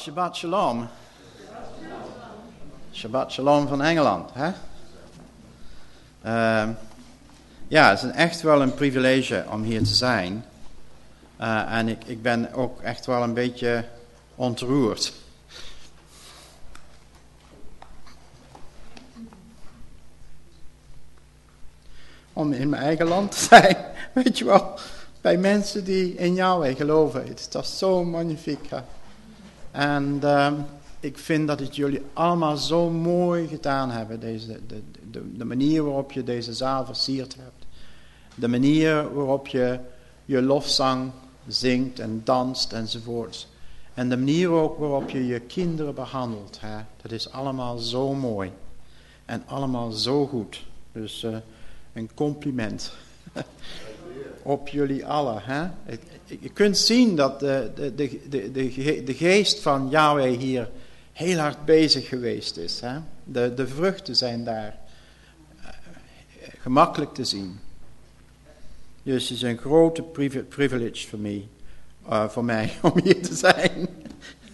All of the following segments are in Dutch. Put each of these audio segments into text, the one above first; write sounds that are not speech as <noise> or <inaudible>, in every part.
Shabbat Shalom. Shabbat Shalom van Engeland. Hè? Uh, ja, het is echt wel een privilege om hier te zijn. Uh, en ik, ik ben ook echt wel een beetje ontroerd. Om in mijn eigen land te <laughs> zijn, weet je wel, bij mensen die in Yahweh geloven. Het is zo magnifiek. En uh, ik vind dat het jullie allemaal zo mooi gedaan hebben. Deze, de, de, de manier waarop je deze zaal versierd hebt. De manier waarop je je lofzang zingt en danst enzovoorts. En de manier ook waarop je je kinderen behandelt. Hè? Dat is allemaal zo mooi. En allemaal zo goed. Dus uh, een compliment. <laughs> op jullie allen. Hè? Je kunt zien dat de, de, de, de, de geest van Yahweh hier heel hard bezig geweest is. Hè? De, de vruchten zijn daar uh, gemakkelijk te zien. Dus het is een grote privilege voor mij, uh, voor mij <laughs> om hier te zijn.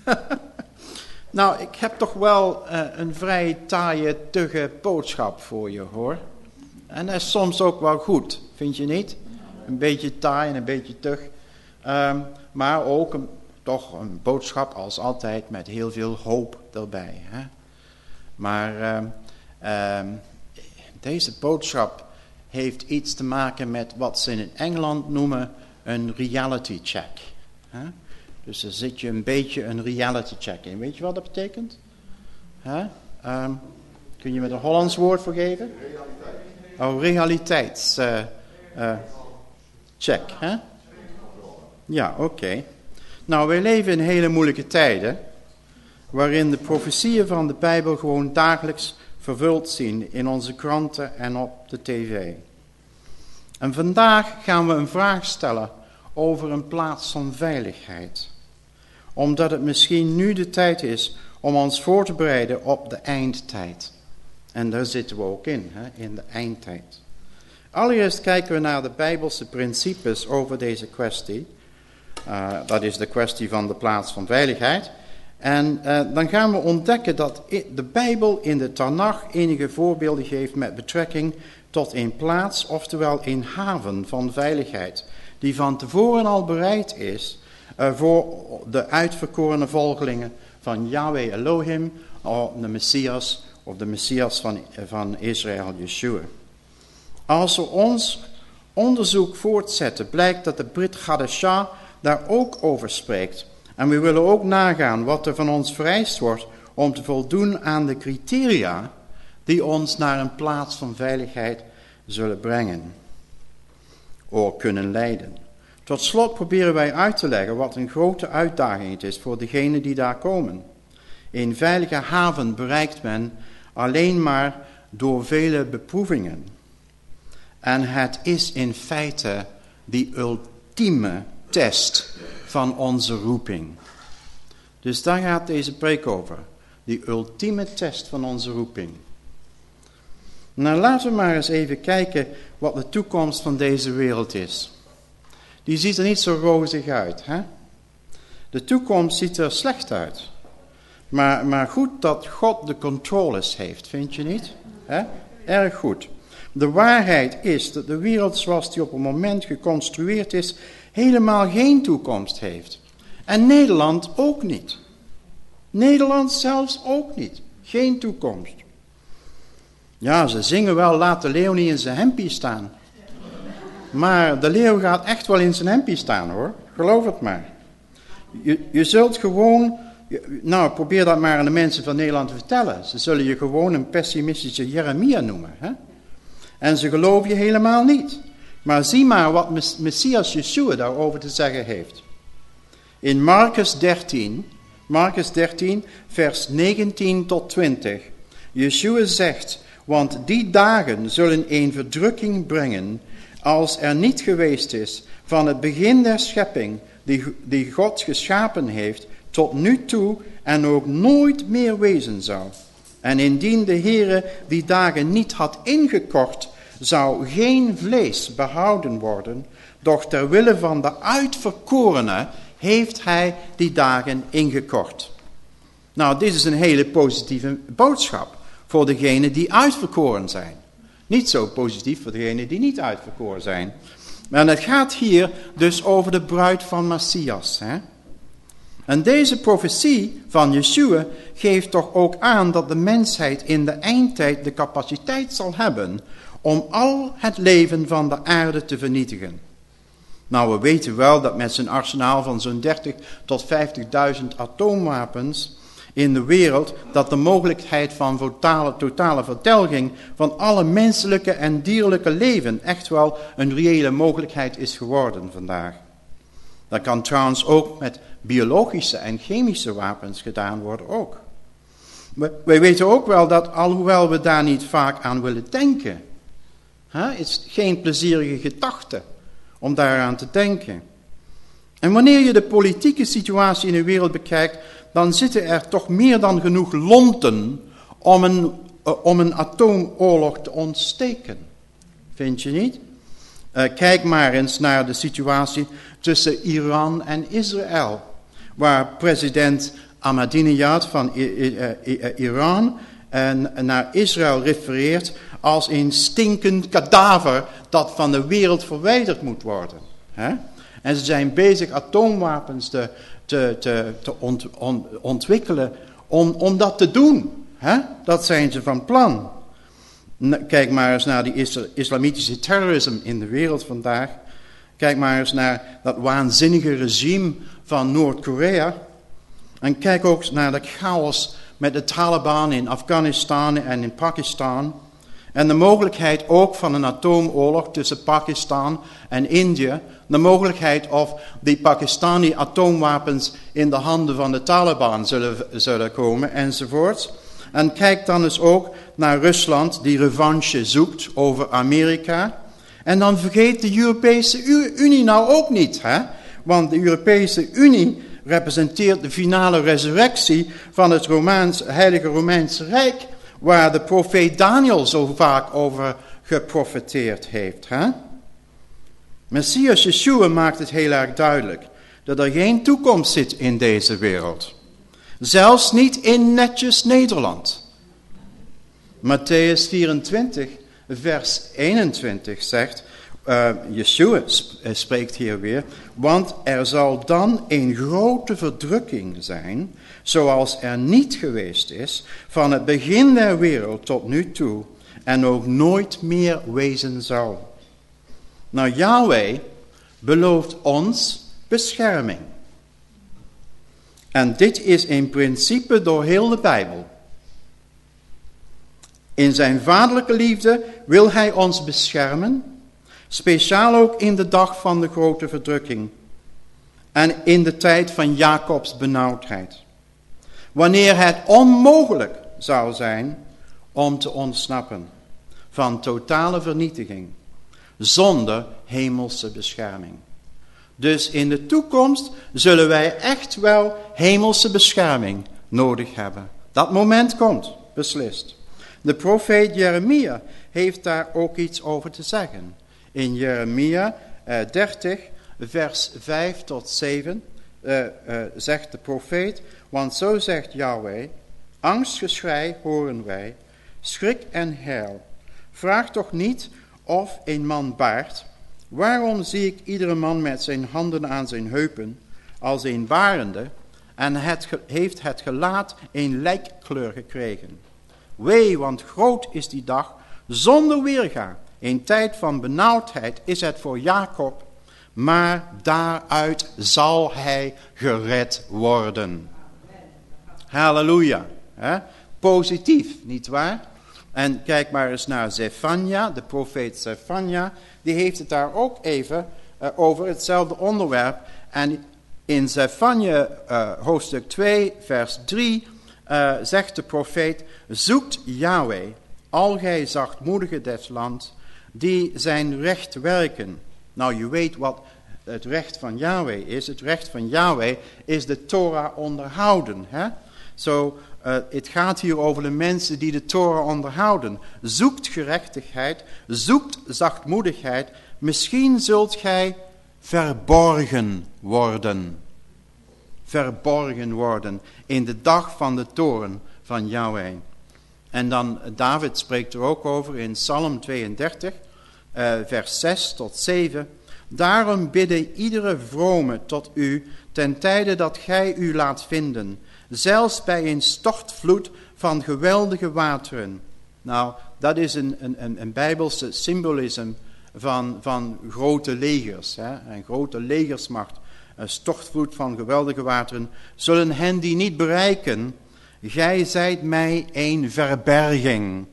<laughs> nou, ik heb toch wel een vrij taaie, tugge boodschap voor je hoor. En dat is soms ook wel goed, vind je niet? Een beetje taai en een beetje tug. Um, maar ook een, toch een boodschap als altijd met heel veel hoop erbij. Hè? Maar um, um, deze boodschap heeft iets te maken met wat ze in Engeland noemen een reality check. Hè? Dus er zit je een beetje een reality check in. Weet je wat dat betekent? Kun je me een Hollands woord voor geven? Oh, realiteits. Uh, uh, check, hè? Ja, oké. Nou, wij leven in hele moeilijke tijden, waarin de profetieën van de Bijbel gewoon dagelijks vervuld zien in onze kranten en op de tv. En vandaag gaan we een vraag stellen over een plaats van veiligheid. Omdat het misschien nu de tijd is om ons voor te bereiden op de eindtijd. En daar zitten we ook in, in de eindtijd. Allereerst kijken we naar de Bijbelse principes over deze kwestie. Uh, dat is de kwestie van de plaats van veiligheid. En uh, dan gaan we ontdekken dat de Bijbel in de Tanach enige voorbeelden geeft met betrekking tot een plaats, oftewel een haven van veiligheid, die van tevoren al bereid is uh, voor de uitverkorene volgelingen van Yahweh Elohim, of de Messias, of de Messias van, van Israël, Yeshua. Als we ons onderzoek voortzetten, blijkt dat de Brit Gadesha daar ook over spreekt. En we willen ook nagaan wat er van ons vereist wordt om te voldoen aan de criteria die ons naar een plaats van veiligheid zullen brengen. Of kunnen leiden. Tot slot proberen wij uit te leggen wat een grote uitdaging het is voor degenen die daar komen. Een veilige haven bereikt men alleen maar door vele beproevingen. En het is in feite die ultieme test van onze roeping. Dus daar gaat deze preek over. Die ultieme test van onze roeping. Nou, laten we maar eens even kijken wat de toekomst van deze wereld is. Die ziet er niet zo rozig uit. Hè? De toekomst ziet er slecht uit. Maar, maar goed dat God de controles heeft, vind je niet? Erg goed. De waarheid is dat de wereld zoals die op het moment geconstrueerd is, helemaal geen toekomst heeft. En Nederland ook niet. Nederland zelfs ook niet. Geen toekomst. Ja, ze zingen wel, laat de leeuw niet in zijn hempie staan. Maar de leeuw gaat echt wel in zijn hempie staan hoor. Geloof het maar. Je, je zult gewoon, nou probeer dat maar aan de mensen van Nederland te vertellen. Ze zullen je gewoon een pessimistische Jeremia noemen. Hè? En ze geloven je helemaal niet. Maar zie maar wat Messias Yeshua daarover te zeggen heeft. In Marcus 13, Marcus 13, vers 19 tot 20. Yeshua zegt, want die dagen zullen een verdrukking brengen als er niet geweest is van het begin der schepping die, die God geschapen heeft tot nu toe en ook nooit meer wezen zou. En indien de Heere die dagen niet had ingekort, zou geen vlees behouden worden, doch ter wille van de uitverkorene heeft hij die dagen ingekort. Nou, dit is een hele positieve boodschap voor degenen die uitverkoren zijn. Niet zo positief voor degenen die niet uitverkoren zijn. Maar het gaat hier dus over de bruid van Messias. Hè? En deze profetie van Yeshua geeft toch ook aan dat de mensheid in de eindtijd de capaciteit zal hebben om al het leven van de aarde te vernietigen. Nou, we weten wel dat met zijn arsenaal van zo'n 30 tot 50.000 atoomwapens in de wereld, dat de mogelijkheid van totale, totale vertelging van alle menselijke en dierlijke leven echt wel een reële mogelijkheid is geworden vandaag. Dat kan trouwens ook met biologische en chemische wapens gedaan worden ook. Wij weten ook wel dat alhoewel we daar niet vaak aan willen denken, hè, is geen plezierige gedachte om daaraan te denken. En wanneer je de politieke situatie in de wereld bekijkt, dan zitten er toch meer dan genoeg lonten om een, uh, om een atoomoorlog te ontsteken. Vind je niet? Uh, kijk maar eens naar de situatie tussen Iran en Israël. Waar president Ahmadinejad van Iran en naar Israël refereert als een stinkend kadaver dat van de wereld verwijderd moet worden. En ze zijn bezig atoomwapens te, te, te, te ontwikkelen om, om dat te doen. Dat zijn ze van plan. Kijk maar eens naar die islamitische terrorisme in de wereld vandaag. Kijk maar eens naar dat waanzinnige regime van Noord-Korea. En kijk ook naar de chaos met de Taliban in Afghanistan en in Pakistan. En de mogelijkheid ook van een atoomoorlog tussen Pakistan en India. De mogelijkheid of die Pakistani atoomwapens in de handen van de Taliban zullen, zullen komen enzovoort. En kijk dan eens ook naar Rusland die revanche zoekt over Amerika. En dan vergeet de Europese Unie nou ook niet. Hè? Want de Europese Unie representeert de finale resurrectie van het Heilige Romeinse Rijk, waar de profeet Daniel zo vaak over geprofeteerd heeft. Hè? Messias Yeshua maakt het heel erg duidelijk dat er geen toekomst zit in deze wereld. Zelfs niet in netjes Nederland. Matthäus 24, vers 21 zegt, uh, Yeshua eh, spreekt hier weer, want er zal dan een grote verdrukking zijn, zoals er niet geweest is van het begin der wereld tot nu toe en ook nooit meer wezen zal. Nou, Yahweh belooft ons bescherming. En dit is in principe door heel de Bijbel. In zijn vaderlijke liefde wil hij ons beschermen, speciaal ook in de dag van de grote verdrukking en in de tijd van Jacobs benauwdheid. Wanneer het onmogelijk zou zijn om te ontsnappen van totale vernietiging zonder hemelse bescherming. Dus in de toekomst zullen wij echt wel hemelse bescherming nodig hebben. Dat moment komt, beslist. De profeet Jeremia heeft daar ook iets over te zeggen. In Jeremia eh, 30, vers 5 tot 7 eh, eh, zegt de profeet, want zo zegt Yahweh, angstgeschrei horen wij, schrik en heil. Vraag toch niet of een man baart, waarom zie ik iedere man met zijn handen aan zijn heupen als een warende en het heeft het gelaat een lijkkleur gekregen. Wee, want groot is die dag, zonder weerga. In tijd van benauwdheid is het voor Jacob, maar daaruit zal hij gered worden. Halleluja. Positief, niet waar? En kijk maar eens naar Zephania, de profeet Zephania. Die heeft het daar ook even uh, over hetzelfde onderwerp. En in Zephania uh, hoofdstuk 2, vers 3 uh, eh, zegt de profeet... Zoekt Yahweh, al gij zachtmoedigen des land, die zijn recht werken. Nou, je weet wat het recht van Yahweh is. Het recht van Yahweh is de Torah onderhouden. Hè? Zo, uh, het gaat hier over de mensen die de Torah onderhouden. Zoekt gerechtigheid, zoekt zachtmoedigheid. Misschien zult gij verborgen worden. verborgen worden in de dag van de toren van Yahweh. En dan David spreekt er ook over in Psalm 32, uh, vers 6 tot 7. Daarom bidden iedere vrome tot u ten tijde dat gij u laat vinden, zelfs bij een stortvloed van geweldige wateren. Nou, dat is een, een, een bijbelse symbolisme van, van grote legers. Hè? Een grote legersmacht, een stortvloed van geweldige wateren, zullen hen die niet bereiken. Gij zijt mij een verberging.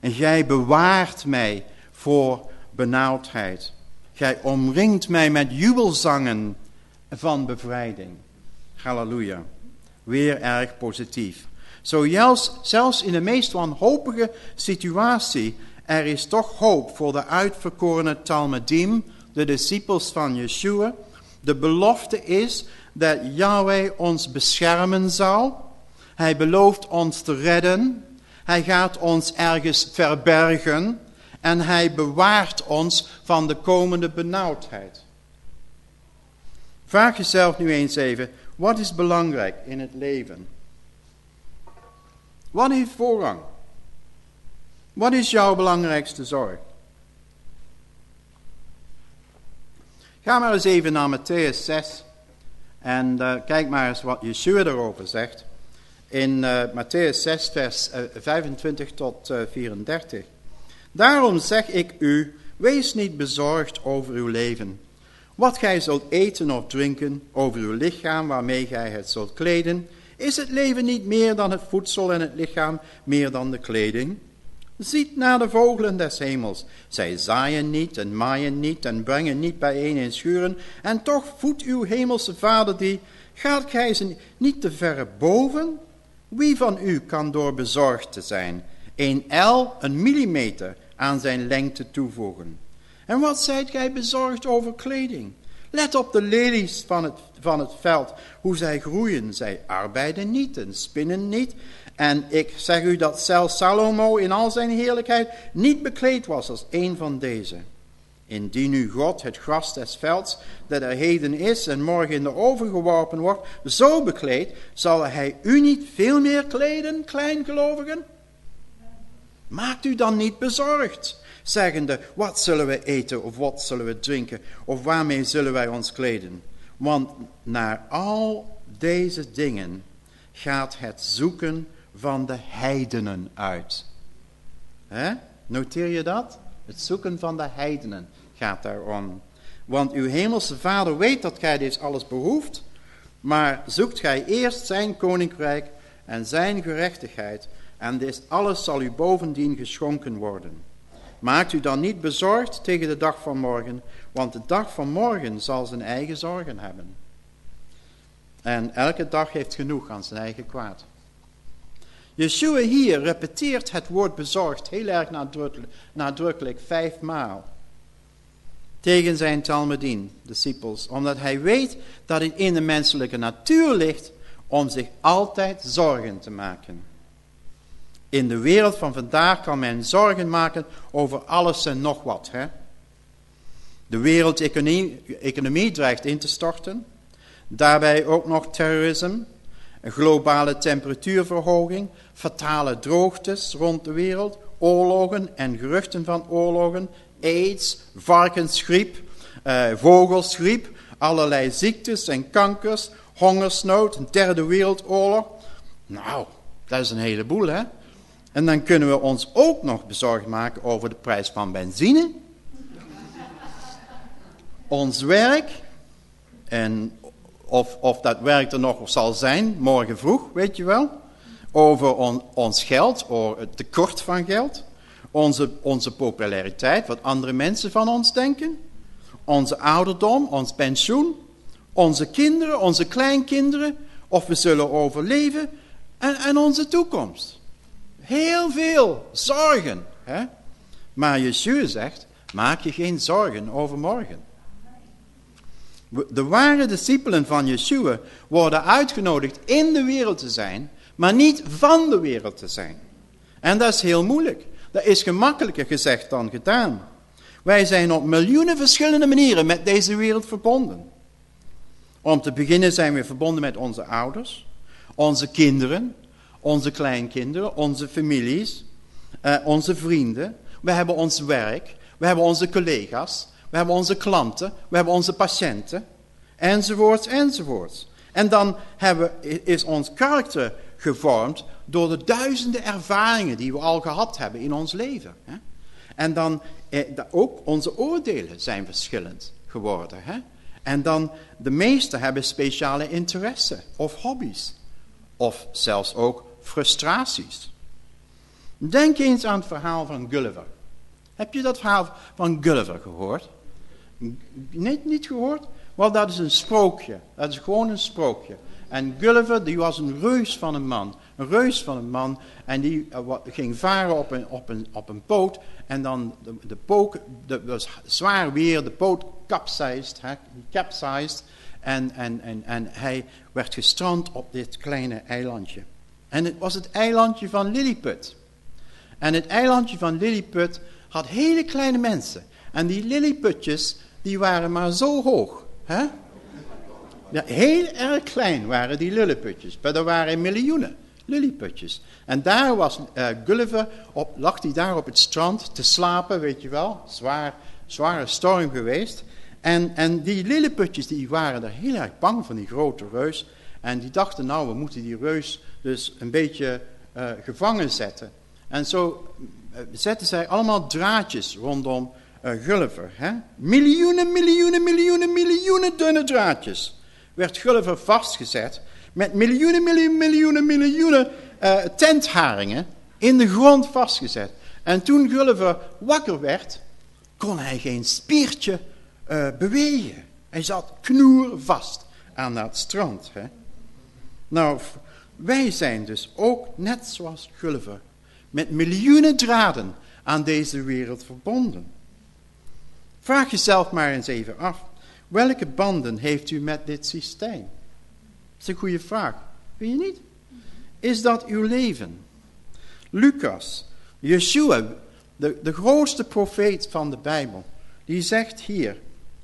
En gij bewaart mij voor benauwdheid. Gij omringt mij met jubelzangen van bevrijding. Halleluja. Weer erg positief. Zo zelfs in de meest wanhopige situatie, er is toch hoop voor de uitverkorene Talmudim, de discipels van Yeshua. De belofte is dat Yahweh ons beschermen zal. Hij belooft ons te redden. Hij gaat ons ergens verbergen. En hij bewaart ons van de komende benauwdheid. Vraag jezelf nu eens even, wat is belangrijk in het leven? Wat heeft voorrang? Wat is jouw belangrijkste zorg? Ga maar eens even naar Matthäus 6 en uh, kijk maar eens wat Yeshua erover zegt. In uh, Matthäus 6, vers uh, eh, 25 tot 34. Daarom zeg ik u, wees niet bezorgd over uw leven. Wat gij zult eten of drinken, over uw lichaam waarmee gij het zult kleden. Is het leven niet meer dan het voedsel en het lichaam meer dan de kleding? Ziet naar de vogelen des hemels. Zij zaaien niet en maaien niet en brengen niet bijeen in schuren. En toch voedt uw hemelse vader die. Gaat gij ze niet te verre boven? Wie van u kan door bezorgd te zijn een L, een millimeter, aan zijn lengte toevoegen? En wat zijt gij bezorgd over kleding? Let op de lelies van het, van het veld, hoe zij groeien. Zij arbeiden niet en spinnen niet. En ik zeg u dat zelfs Salomo in al zijn heerlijkheid niet bekleed was als een van deze. Indien nu God het gras des velds, dat er heden is en morgen in de oven geworpen wordt, zo bekleedt, zal hij u niet veel meer kleden, kleingelovigen? Maakt u dan niet bezorgd zeggende, wat zullen we eten of wat zullen we drinken of waarmee zullen wij ons kleden? Want naar al deze dingen gaat het zoeken van de heidenen uit. Noteer je dat? Het zoeken van de heidenen gaat daarom. Want uw hemelse vader weet dat gij dit alles behoeft, maar zoekt gij eerst zijn koninkrijk en zijn gerechtigheid, en dit alles zal u bovendien geschonken worden. Maakt u dan niet bezorgd tegen de dag van morgen, want de dag van morgen zal zijn eigen zorgen hebben. En elke dag heeft genoeg aan zijn eigen kwaad. Yeshua hier repeteert het woord bezorgd heel erg nadrukkelijk, nadrukkelijk vijfmaal. Tegen zijn Talmudin, disciples, omdat hij weet dat het in de menselijke natuur ligt om zich altijd zorgen te maken. In de wereld van vandaag kan men zorgen maken over alles en nog wat. Hè? De wereldeconomie dreigt in te storten. Daarbij ook nog terrorisme, een globale temperatuurverhoging, fatale droogtes rond de wereld, oorlogen en geruchten van oorlogen, aids, varkensgriep, eh, vogelsgriep, allerlei ziektes en kankers, hongersnood, een derde wereldoorlog. Nou, dat is een heleboel hè. En dan kunnen we ons ook nog bezorgd maken over de prijs van benzine. ons werk. En of, of dat werk er nog zal zijn, morgen vroeg, weet je wel. Over ons geld, over het tekort van geld. Onze, onze populariteit, wat andere mensen van ons denken. Onze ouderdom, ons pensioen. Onze kinderen, onze kleinkinderen. Of we zullen overleven. En, en onze toekomst. Heel veel zorgen. Hè? Maar Yeshua zegt, maak je geen zorgen over morgen. De ware discipelen van Yeshua worden uitgenodigd in de wereld te zijn, maar niet van de wereld te zijn. En dat is heel moeilijk. Dat is gemakkelijker gezegd dan gedaan. Wij zijn op miljoenen verschillende manieren met deze wereld verbonden. Om te beginnen zijn we verbonden met onze ouders, onze kinderen, onze kleinkinderen, onze families, uh, onze vrienden. We hebben ons werk, we hebben onze collega's, we hebben onze klanten, we hebben onze patiënten, enzovoorts, enzovoorts. En dan hebben, is ons karakter gevormd door de duizenden ervaringen die we al gehad hebben in ons leven. Hè? En dan eh, ook onze oordelen zijn verschillend geworden. Hè? En dan de meesten hebben speciale interesse of hobby's. Of zelfs ook frustraties. Denk eens aan het verhaal van Gulliver. Heb je dat verhaal van Gulliver gehoord? Nee, niet gehoord? Wel, dat is een sprookje. Dat is gewoon een sprookje. En Gulliver, die was een reus van een man. Een reus van een man. En die uh, ging varen op een, op een, op een poot. En dan, de, de, was zwaar weer, de poot capsized. Hè, capsized en, en, en, en hij werd gestrand op dit kleine eilandje. En het was het eilandje van Lilliput. En het eilandje van Lilliput had hele kleine mensen. En die Lilliputjes, die waren maar zo hoog. Hè? Ja, heel erg klein waren die lilliputjes. Maar er waren miljoenen lilliputjes. En daar was uh, Gulliver, op, lag hij daar op het strand te slapen, weet je wel. Zwaar, zware storm geweest. En, en die lilliputjes die waren er heel erg bang van die grote reus. En die dachten, nou, we moeten die reus dus een beetje uh, gevangen zetten. En zo uh, zetten zij allemaal draadjes rondom uh, Gulliver. Hè? Miljoenen, miljoenen, miljoenen, miljoenen dunne draadjes. Werd Gulliver vastgezet met miljoenen, miljoenen, miljoenen, miljoenen tentharingen in de grond vastgezet. En toen Gulliver wakker werd, kon hij geen spiertje uh, bewegen. Hij zat knoervast aan dat strand. Hè? Nou, wij zijn dus ook net zoals Gulliver met miljoenen draden aan deze wereld verbonden. Vraag jezelf maar eens even af. Welke banden heeft u met dit systeem? Dat is een goede vraag. Weet je niet? Is dat uw leven? Lucas, Yeshua, de, de grootste profeet van de Bijbel, die zegt hier,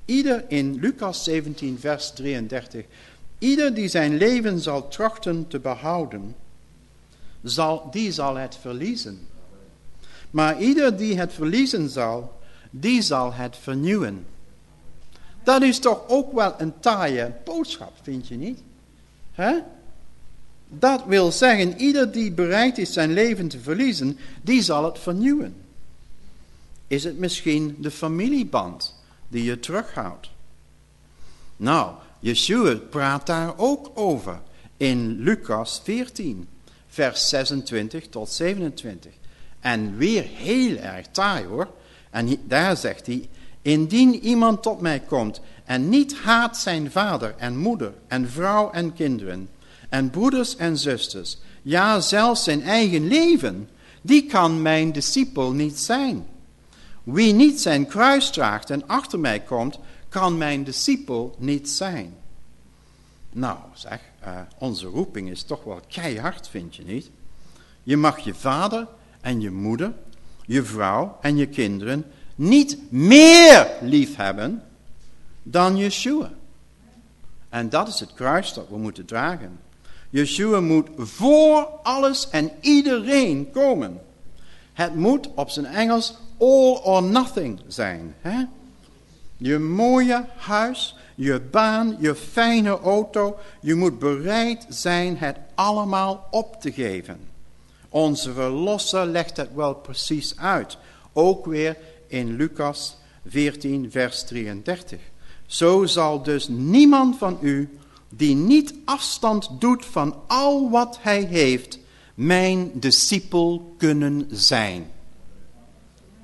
Ieder in Lucas 17, vers 33. Ieder die zijn leven zal trachten te behouden, zal, die zal het verliezen. Maar ieder die het verliezen zal, die zal het vernieuwen. Dat is toch ook wel een taaie boodschap, vind je niet? Dat wil zeggen, ieder die bereid is zijn leven te verliezen, die zal het vernieuwen. Is het misschien de familieband? die je terughoudt. Nou, Yeshua praat daar ook over in Lucas 14, vers 26 tot 27. En weer heel erg taai hoor. En daar zegt hij, indien iemand tot mij komt en niet haat zijn vader en moeder en vrouw en kinderen en broeders en zusters, ja zelfs zijn eigen leven, die kan mijn discipel niet zijn. Wie niet zijn kruis draagt en achter mij komt, kan mijn discipel niet zijn. Nou, zeg, uh, onze roeping is toch wel keihard, vind je niet? Je mag je vader en je moeder, je vrouw en je kinderen niet meer lief hebben dan Yeshua. En dat is het kruis dat we moeten dragen. Yeshua moet voor alles en iedereen komen. Het moet op zijn Engels all or nothing zijn. Hè? Je mooie huis, je baan, je fijne auto. Je moet bereid zijn het allemaal op te geven. Onze verlosser legt het wel precies uit. Ook weer in Lucas 14, vers 33. Zo zal dus niemand van u die niet afstand doet van al wat hij heeft, mijn discipel kunnen zijn.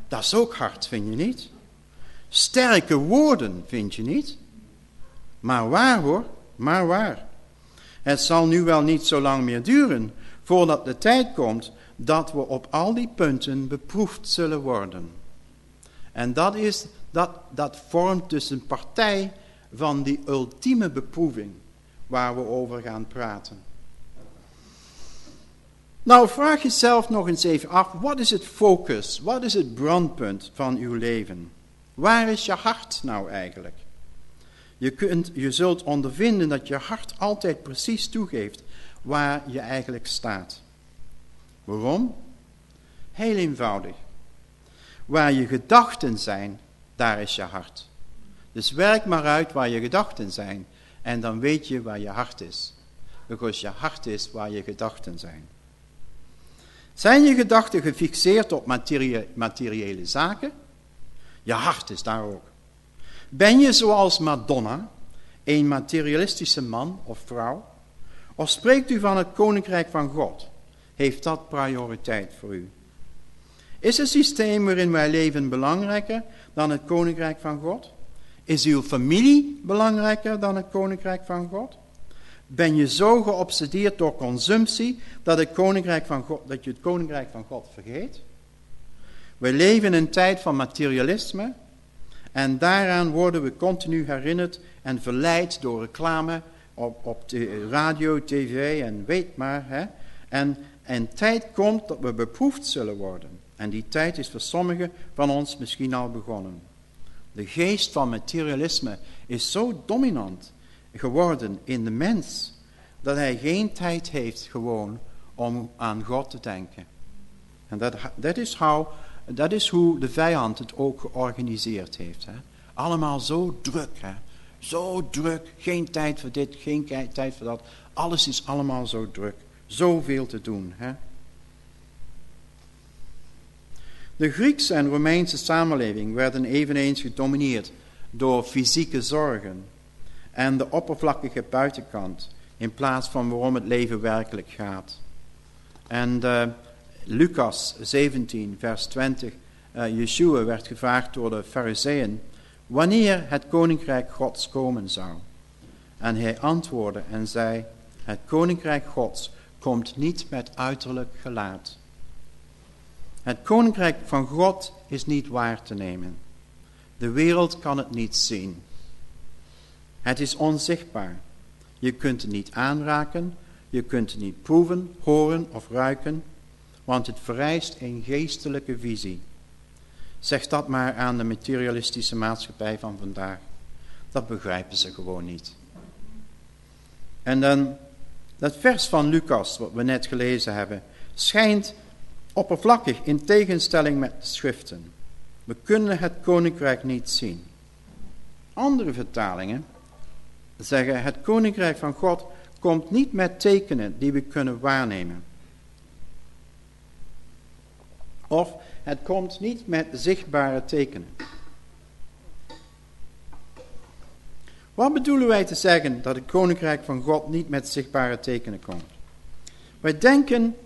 Dat is ook hard, vind je niet? Sterke woorden, vind je niet? Maar waar hoor, maar waar. Het zal nu wel niet zo lang meer duren voordat de tijd komt dat we op al die punten beproefd zullen worden. En dat, is, dat, dat vormt dus een partij van die ultieme beproeving waar we over gaan praten. Nou, vraag jezelf nog eens even af, wat is het focus, wat is het brandpunt van uw leven? Waar is je hart nou eigenlijk? Je, kunt, je zult ondervinden dat je hart altijd precies toegeeft waar je eigenlijk staat. Waarom? Heel eenvoudig. Waar je gedachten zijn, daar is je hart. Dus werk maar uit waar je gedachten zijn. En dan weet je waar je hart is. Because je hart is waar je gedachten zijn. Zijn je gedachten gefixeerd op materiële zaken? Je hart is daar ook. Ben je zoals Madonna, een materialistische man of vrouw? Of spreekt u van het koninkrijk van God? Heeft dat prioriteit voor u? Is het systeem waarin wij leven belangrijker dan het koninkrijk van God? Is uw familie belangrijker dan het koninkrijk van God? Ben je zo geobsedeerd door consumptie dat, het koninkrijk van God, dat je het koninkrijk van God vergeet? We leven in een tijd van materialisme en daaraan worden we continu herinnerd en verleid door reclame op, op de radio, tv en weet maar. Hè? En een tijd komt dat we beproefd zullen worden. En die tijd is voor sommigen van ons misschien al begonnen. De geest van materialisme is zo dominant geworden in de mens, dat hij geen tijd heeft gewoon om aan God te denken. En dat, is, how, dat is hoe de vijand het ook georganiseerd heeft. Hè? Allemaal zo druk, hè? zo druk, geen tijd voor dit, geen tijd voor dat. Alles is allemaal zo druk, zoveel te doen. Hè? De Griekse en Romeinse samenleving werden eveneens gedomineerd door fysieke zorgen en de oppervlakkige buitenkant in plaats van waarom het leven werkelijk gaat. En uh, Lucas 17, vers 20, uh, eh, Yeshua werd gevraagd door de Fariseeën wanneer het koninkrijk Gods komen zou. En hij antwoordde en zei, het koninkrijk Gods komt niet met uiterlijk gelaat. Het koninkrijk van God is niet waar te nemen. De wereld kan het niet zien. Het is onzichtbaar. Je kunt het niet aanraken, je kunt het niet proeven, horen of ruiken, want het vereist een geestelijke visie. Zeg dat maar aan de materialistische maatschappij van vandaag. Dat begrijpen ze gewoon niet. En dan dat vers van Lucas, wat we net gelezen hebben, schijnt oppervlakkig in tegenstelling met de schriften. We kunnen het koninkrijk niet zien. Andere vertalingen zeggen het koninkrijk van God komt niet met tekenen die we kunnen waarnemen. Of het komt niet met zichtbare tekenen. Wat bedoelen wij te zeggen dat het koninkrijk van God niet met zichtbare tekenen komt? Wij denken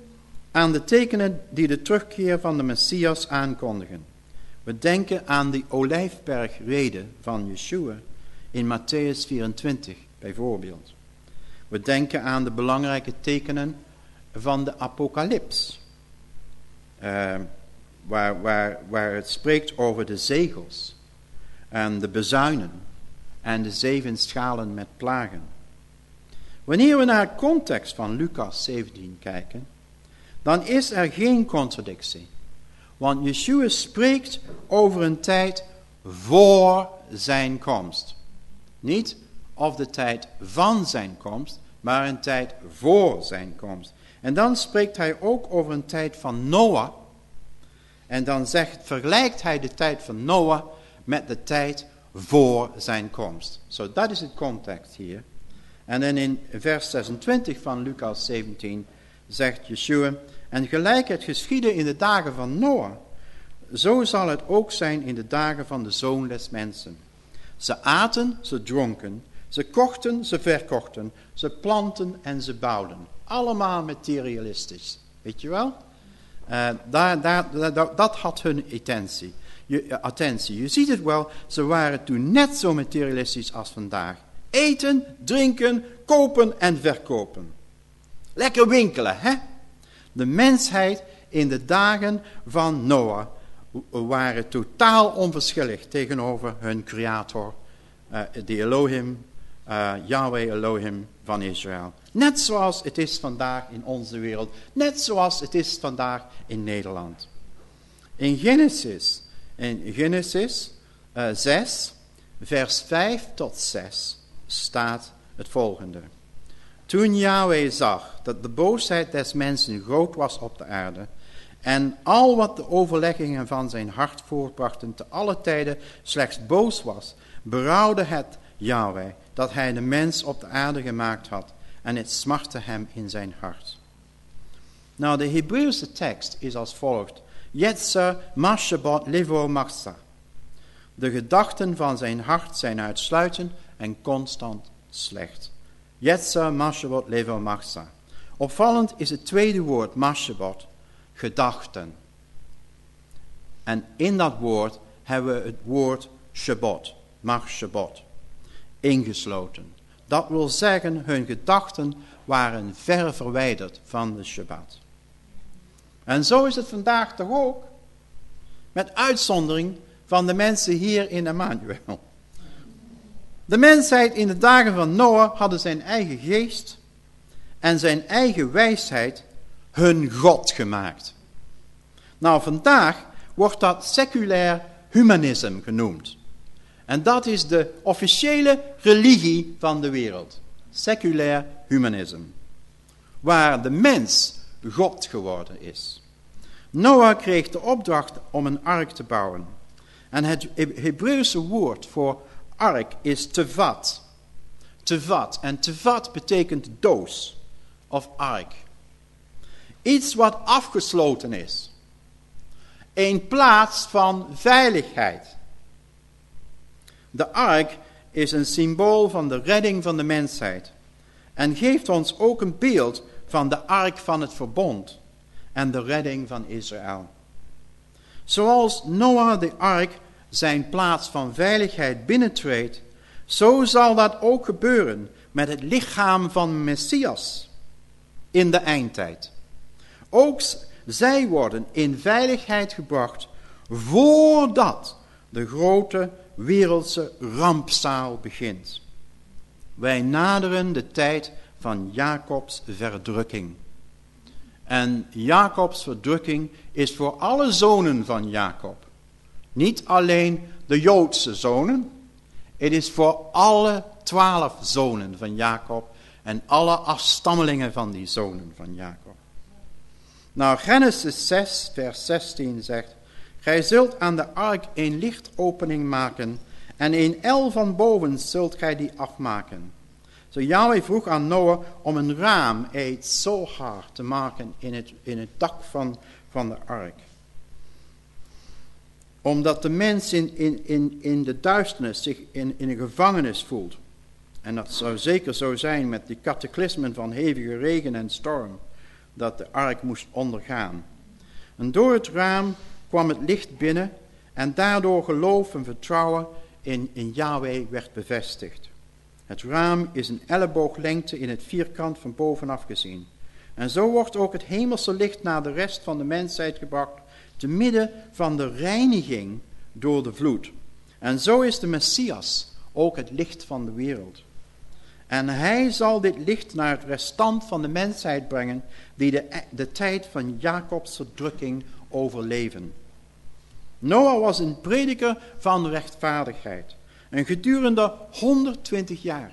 aan de tekenen die de terugkeer van de Messias aankondigen. We denken aan de olijfbergrede van Yeshua in Matthäus 24 bijvoorbeeld. We denken aan de belangrijke tekenen van de apocalyps. Uh, waar, waar, waar het spreekt over de zegels en de bezuinen en de zeven schalen met plagen. Wanneer we naar de context van Lucas 17 kijken, dan is er geen contradictie. Want Yeshua spreekt over een tijd voor zijn komst. Niet of de tijd van zijn komst, maar een tijd voor zijn komst. En dan spreekt hij ook over een tijd van Noah. En dan zegt, vergelijkt hij de tijd van Noah met de tijd voor zijn komst. Zo, dat is het context hier. En dan in vers 26 van Lucas 17 zegt Yeshua, en gelijk het geschiedde in de dagen van Noah, zo zal het ook zijn in de dagen van de zoon des mensen. Ze aten, ze dronken, ze kochten, ze verkochten, ze planten en ze bouwden. Allemaal materialistisch, weet je wel? Daar, dat had hun attentie. Je, attentie. Je ziet het wel, ze waren toen net zo materialistisch als vandaag. Eten, drinken, kopen en verkopen. Lekker winkelen, hè? De mensheid in de dagen van Noah waren totaal onverschillig tegenover hun creator, uh, de Elohim, uh, Yahweh Elohim van Israël. Net zoals het is vandaag in onze wereld, net zoals het is vandaag in Nederland. In Genesis, in Genesis uh, 6, vers 5 tot 6 staat het volgende. Toen Yahweh zag dat de boosheid des mensen groot was op de aarde, en al wat de overleggingen van zijn hart voortbrachten te alle tijden slechts boos was, berouwde het Yahweh dat hij de mens op de aarde gemaakt had, en het smachtte hem in zijn hart. Nou, de Hebreeuwse tekst is als volgt. Jetzer mashabot levo machsa. De gedachten van zijn hart zijn uitsluitend en constant slecht. Jetzer mashabot levo machsa. Opvallend is het tweede woord, mashabot, gedachten. En in dat woord hebben we het woord shabbat, machshabot, ingesloten. Dat wil zeggen, hun gedachten waren ver verwijderd van de Shabbat. En zo is het vandaag toch ook. Met uitzondering van de mensen hier in Emmanuel. De mensheid in de dagen van Noah hadden zijn eigen geest en zijn eigen wijsheid hun God gemaakt. Nou, vandaag wordt dat seculair humanisme genoemd. En dat is de officiële religie van de wereld. Seculair humanisme. Waar de mens God geworden is. Noah kreeg de opdracht om een ark te bouwen. En het Hebreeuwse woord voor ark is tevat. Tevat. En tevat betekent doos of ark. Iets wat afgesloten is. Een plaats van veiligheid. De ark is een symbool van de redding van de mensheid. En geeft ons ook een beeld van de ark van het verbond en de redding van Israël. Zoals Noah de ark zijn plaats van veiligheid binnentreedt, zo zal dat ook gebeuren met het lichaam van Messias in de eindtijd. Ook zij worden in veiligheid gebracht voordat de grote wereldse rampzaal begint. Wij naderen de tijd van Jacobs verdrukking. En Jacobs verdrukking is voor alle zonen van Jacob. Niet alleen de Joodse zonen. Het is voor alle twaalf zonen van Jacob en alle afstammelingen van die zonen van Jacob. Nou, Genesis 6, vers 16 zegt, Gij zult aan de ark een lichtopening maken en een el van boven zult gij die afmaken. Zo Yahweh vroeg aan Noah om een raam, eet zo hard te maken in het, in het dak van, van de ark. Omdat de mens in, in, in, in de duisternis zich in, in een gevangenis voelt. En dat zou zeker zo zijn met die cataclysmen van hevige regen en storm. Dat de ark moest ondergaan. En door het raam kwam het licht binnen. En daardoor geloof en vertrouwen in, in Yahweh werd bevestigd. Het raam is een ellebooglengte in het vierkant van bovenaf gezien. En zo wordt ook het hemelse licht naar de rest van de mensheid gebracht, te midden van de reiniging door de vloed. En zo is de Messias ook het licht van de wereld. En hij zal dit licht naar het restant van de mensheid brengen, die de, de tijd van Jacobs verdrukking overleven. Noah was een prediker van rechtvaardigheid. En gedurende 120 jaar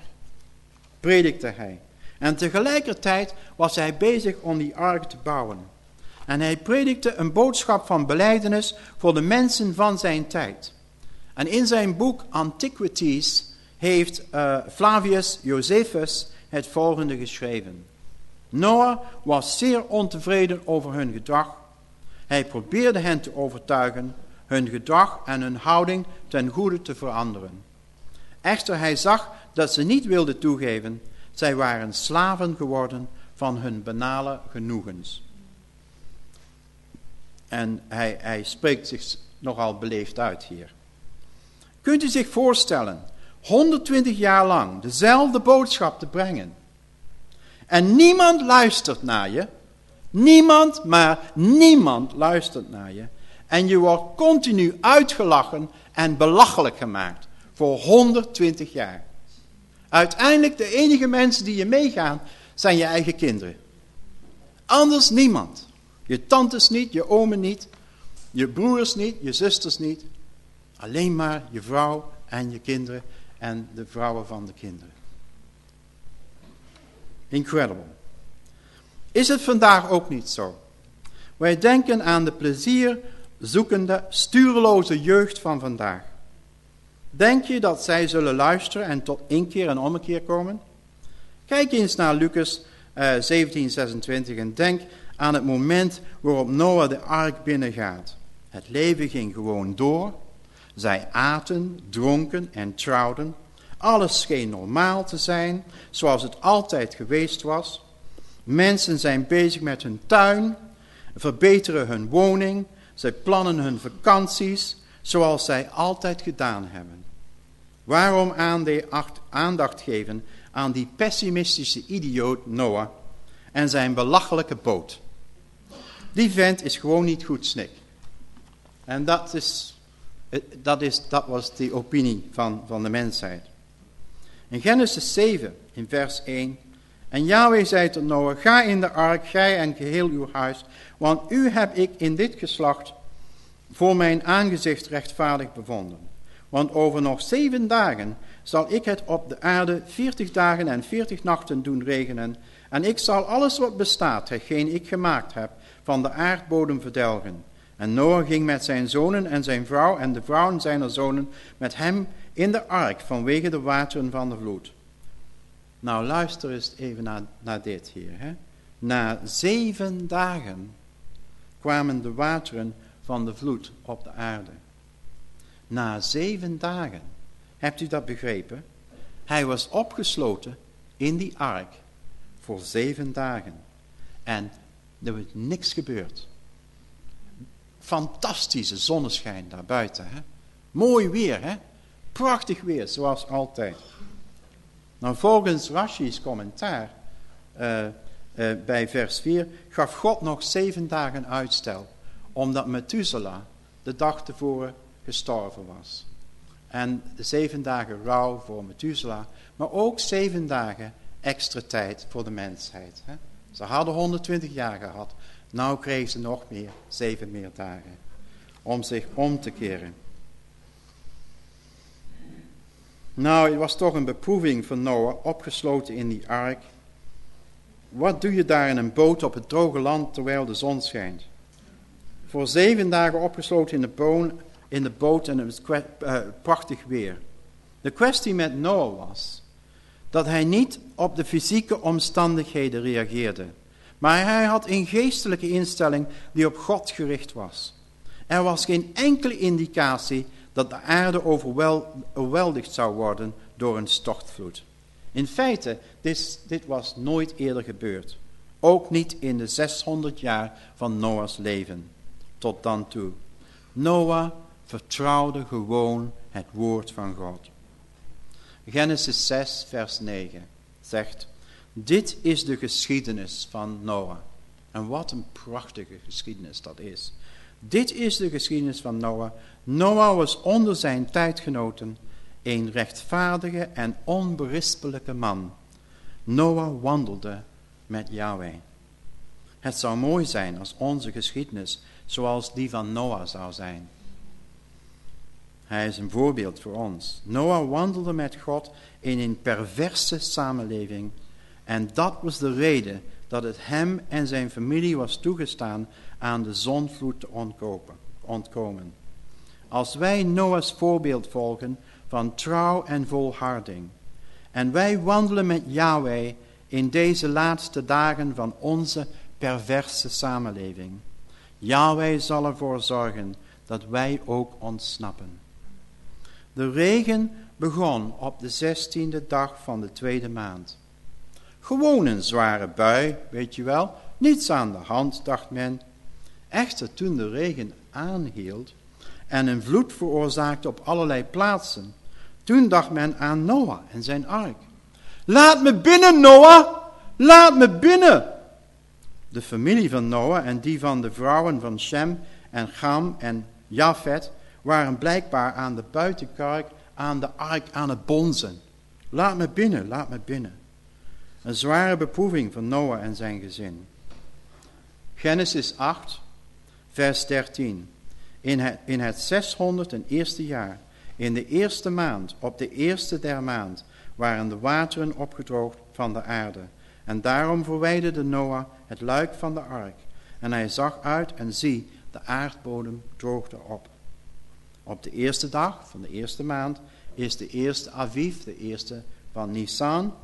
predikte hij. En tegelijkertijd was hij bezig om die ark te bouwen. En hij predikte een boodschap van beleidenis voor de mensen van zijn tijd. En in zijn boek Antiquities heeft uh, Flavius Josephus het volgende geschreven. Noah was zeer ontevreden over hun gedrag. Hij probeerde hen te overtuigen hun gedrag en hun houding ten goede te veranderen. Echter, hij zag dat ze niet wilden toegeven. Zij waren slaven geworden van hun banale genoegens. En hij, hij spreekt zich nogal beleefd uit hier. Kunt u zich voorstellen, 120 jaar lang dezelfde boodschap te brengen. En niemand luistert naar je. Niemand, maar niemand luistert naar je. En je wordt continu uitgelachen en belachelijk gemaakt voor 120 jaar. Uiteindelijk de enige mensen die je meegaan zijn je eigen kinderen. Anders niemand. Je tantes niet, je omen niet, je broers niet, je zusters niet. Alleen maar je vrouw en je kinderen en de vrouwen van de kinderen. Incredible. Is het vandaag ook niet zo? Wij denken aan de plezierzoekende, stuurloze jeugd van vandaag. Denk je dat zij zullen luisteren en tot inkeer en ommekeer komen? Kijk eens naar Lucas uh, 17, 26 en denk aan het moment waarop Noah de ark binnengaat. Het leven ging gewoon door. Zij aten, dronken en trouwden. Alles scheen normaal te zijn, zoals het altijd geweest was. Mensen zijn bezig met hun tuin, verbeteren hun woning, zij plannen hun vakanties, zoals zij altijd gedaan hebben. Waarom aandacht geven aan die pessimistische idioot Noah en zijn belachelijke boot? Die vent is gewoon niet goed snik. En dat, is, dat, is, dat was de opinie van, van de mensheid. In Genesis 7, in vers 1. En Yahweh zei tot Noah, ga in de ark, gij en geheel uw huis, want u heb ik in dit geslacht voor mijn aangezicht rechtvaardig bevonden. Want over nog zeven dagen zal ik het op de aarde veertig dagen en veertig nachten doen regenen. En ik zal alles wat bestaat, hetgeen ik gemaakt heb, van de aardbodem verdelgen. En Noah ging met zijn zonen en zijn vrouw en de vrouwen zijner zonen met hem in de ark vanwege de wateren van de vloed. Nou, luister eens even naar, naar dit hier. Hè. Na zeven dagen kwamen de wateren van de vloed op de aarde. Na zeven dagen. Hebt u dat begrepen? Hij was opgesloten in die ark voor zeven dagen. En er werd niks gebeurd. Fantastische zonneschijn daar buiten. Hè? Mooi weer, hè? Prachtig weer, zoals altijd. Nou, volgens Rashi's commentaar uh, uh, bij vers 4 gaf God nog zeven dagen uitstel, omdat Methuselah de dag tevoren gestorven was. En de zeven dagen rouw voor Methuselah, maar ook zeven dagen extra tijd voor de mensheid. Hè? Ze hadden 120 jaar gehad, nou kregen ze nog meer, zeven meer dagen, om zich om te keren. Nou, het was toch een beproeving van Noah, opgesloten in die ark. Wat doe je daar in een boot op het droge land terwijl de zon schijnt? Voor zeven dagen opgesloten in de, boon, in de boot en het was uh, prachtig weer. De kwestie met Noah was dat hij niet op de fysieke omstandigheden reageerde, maar hij had een geestelijke instelling die op God gericht was. Er was geen enkele indicatie dat de aarde overweldigd zou worden door een stortvloed. In feite, dit, dit was nooit eerder gebeurd. Ook niet in de 600 jaar van Noahs leven, tot dan toe. Noah vertrouwde gewoon het woord van God. Genesis 6, vers 9 zegt, dit is de geschiedenis van Noah. En wat een prachtige geschiedenis dat is. Dit is de geschiedenis van Noah. Noah was onder zijn tijdgenoten een rechtvaardige en onberispelijke man. Noah wandelde met Yahweh. Het zou mooi zijn als onze geschiedenis zoals die van Noah zou zijn. Hij is een voorbeeld voor ons. Noah wandelde met God in een perverse samenleving. En dat was de reden dat het hem en zijn familie was toegestaan aan de zonvloed te ontkomen. Als wij Noah's voorbeeld volgen van trouw en volharding, en wij wandelen met Yahweh in deze laatste dagen van onze perverse samenleving, Yahweh zal ervoor zorgen dat wij ook ontsnappen. De regen begon op de zestiende dag van de tweede maand. Gewoon een zware bui, weet je wel, niets aan de hand, dacht men. Echter, toen de regen aanhield en een vloed veroorzaakte op allerlei plaatsen, toen dacht men aan Noah en zijn ark. Laat me binnen, Noah! Laat me binnen! De familie van Noah en die van de vrouwen van Shem en Gam en Jafet waren blijkbaar aan de buitenkant aan de ark aan het bonzen. Laat me binnen, laat me binnen. Een zware beproeving van Noah en zijn gezin. Genesis 8, vers 13. in het, in het 601 jaar, in de eerste maand, op de eerste der maand, waren de wateren opgedroogd van de aarde. En daarom verwijderde Noach het luik van de ark. En hij zag uit en zie, de aardbodem droogde op. Op de eerste dag van de eerste maand is de eerste Aviv, de eerste van Nisan.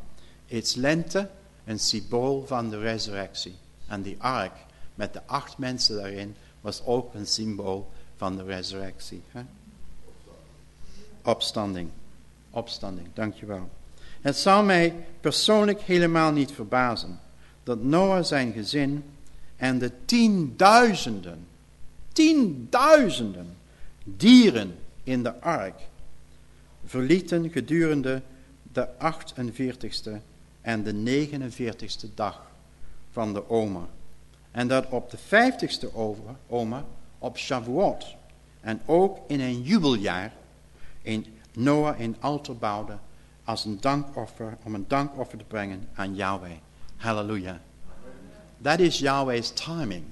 is lente, een symbool van de resurrectie. En die ark met de acht mensen daarin was ook een symbool van de resurrectie. Hè? Opstanding. Opstanding, dankjewel. Het zou mij persoonlijk helemaal niet verbazen dat Noah zijn gezin en de tienduizenden, tienduizenden dieren in de ark verlieten gedurende de 48ste en de 49ste dag van de Omer. En dat op de 50ste over, Omer, op Shavuot, en ook in een jubeljaar, in Noah een altaar bouwde als een dankoffer, om een dankoffer te brengen aan Yahweh. Hallelujah. That is Yahweh's timing.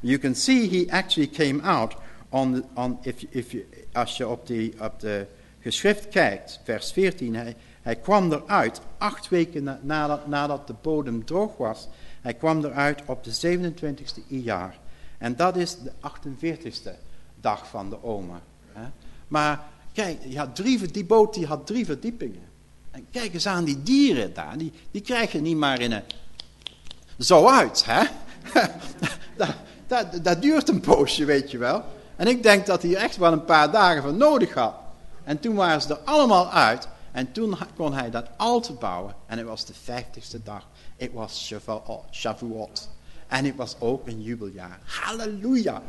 You can see he actually came out on, on if, if you, als je op, die, op de geschrift kijkt, vers 14, hij, hij kwam eruit acht weken nadat, nadat de bodem droog was. Hij kwam eruit op de 27e jaar. En dat is de 48e dag van de oma. Maar kijk, die, drie, die boot die had drie verdiepingen. En kijk eens aan die dieren daar. Die, die krijg je niet maar in een... Zo uit, hè? <laughs> dat, dat, dat duurt een poosje, weet je wel. En ik denk dat hij echt wel een paar dagen voor nodig had. En toen waren ze er allemaal uit. En toen kon hij dat altaar bouwen. En het was de vijftigste dag. Het was Shavuot. En het was ook een jubeljaar. Halleluja.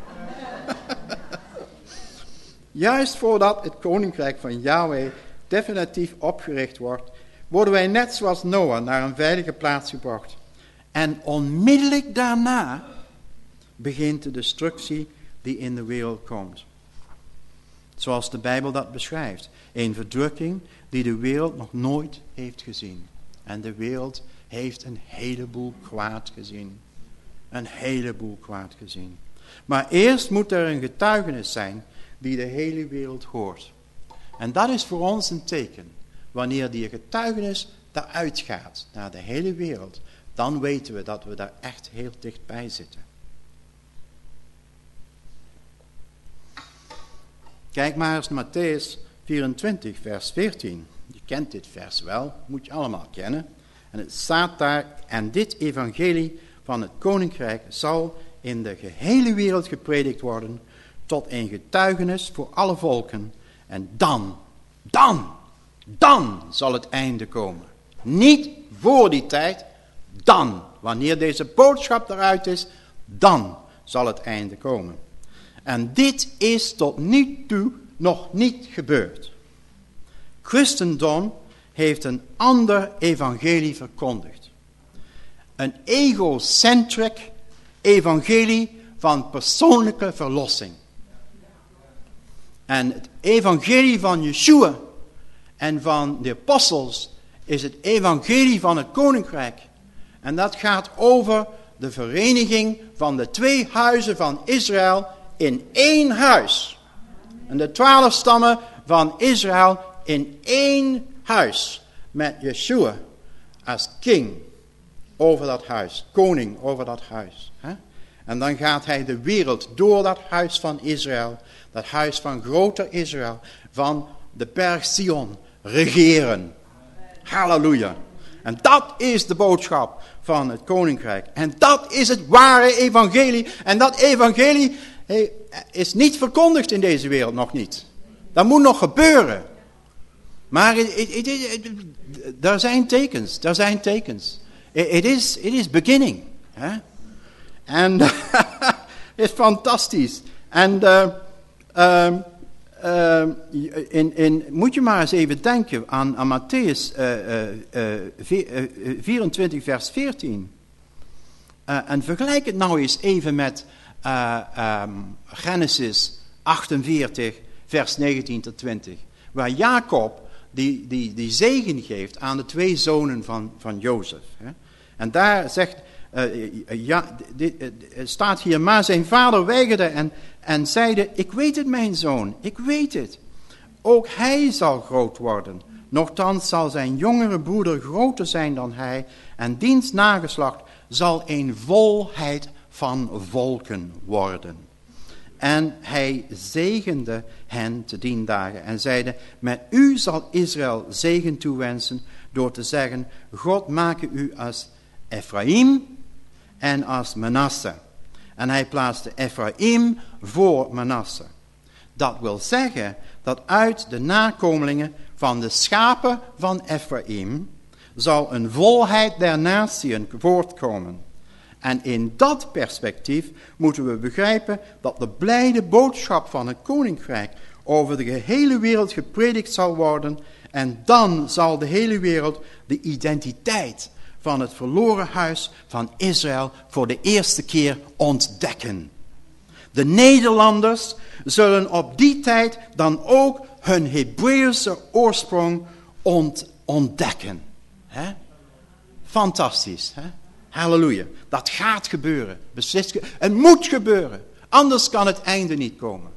<laughs> Juist voordat het koninkrijk van Yahweh definitief opgericht wordt, worden wij net zoals Noah naar een veilige plaats gebracht. En onmiddellijk daarna begint de destructie die in de wereld komt. Zoals de Bijbel dat beschrijft. Een verdrukking die de wereld nog nooit heeft gezien. En de wereld heeft een heleboel kwaad gezien. Een heleboel kwaad gezien. Maar eerst moet er een getuigenis zijn die de hele wereld hoort. En dat is voor ons een teken. Wanneer die getuigenis daaruit gaat naar de hele wereld, dan weten we dat we daar echt heel dichtbij zitten. Kijk maar eens naar Matthäus 24, vers 14. Je kent dit vers wel, moet je allemaal kennen. En het staat daar, en dit evangelie van het koninkrijk zal in de gehele wereld gepredikt worden, tot een getuigenis voor alle volken. En dan, dan, dan zal het einde komen. Niet voor die tijd, dan. Wanneer deze boodschap eruit is, dan zal het einde komen. En dit is tot nu toe nog niet gebeurd. Christendom heeft een ander evangelie verkondigd. Een egocentric evangelie van persoonlijke verlossing. En het evangelie van Yeshua en van de apostels is het evangelie van het koninkrijk. En dat gaat over de vereniging van de twee huizen van Israël in één huis. En de twaalf stammen van Israël in één huis. Met Yeshua als king over dat huis. Koning over dat huis. En dan gaat hij de wereld door dat huis van Israël. Dat huis van groter Israël. Van de berg Sion regeren. Halleluja. En dat is de boodschap van het koninkrijk. En dat is het ware evangelie. En dat evangelie is niet verkondigd in deze wereld, nog niet. Dat moet nog gebeuren. Maar er zijn tekens, er zijn tekens. Het is, it is beginning. En <laughs> het is fantastisch. En uh, uh, in, in, moet je maar eens even denken aan, aan Matthäus uh, 24 vers 14. en vergelijk het nou eens even met um, Genesis 48 vers 19 tot 20. Waar Jacob die, die, die zegen geeft aan de twee zonen van, van Jozef. En daar zegt uh, ja, dit, uh, staat hier, maar zijn vader weigerde en, en zeide, ik weet het mijn zoon, ik weet het. Ook hij zal groot worden. Nochtans zal zijn jongere broeder groter zijn dan hij en diens nageslacht zal een volheid van volken worden. En hij zegende hen te dien dagen en zeide, met u zal Israël zegen toewensen door te zeggen, God maak u als Ephraim en als Manasse. En hij plaatste Ephraim voor Manasse. Dat wil zeggen dat uit de nakomelingen van de schapen van Ephraim zal een volheid der natieën voortkomen. En in dat perspectief moeten we begrijpen dat de blijde boodschap van het koninkrijk over de gehele wereld gepredikt zal worden. En dan zal de hele wereld de identiteit van het verloren huis van Israël voor de eerste keer ontdekken. De Nederlanders zullen op die tijd dan ook hun Hebreeuwse oorsprong ontdekken. He? Fantastisch. Hè? Halleluja. Dat gaat gebeuren. Beslist Het moet gebeuren. Anders kan het einde niet komen.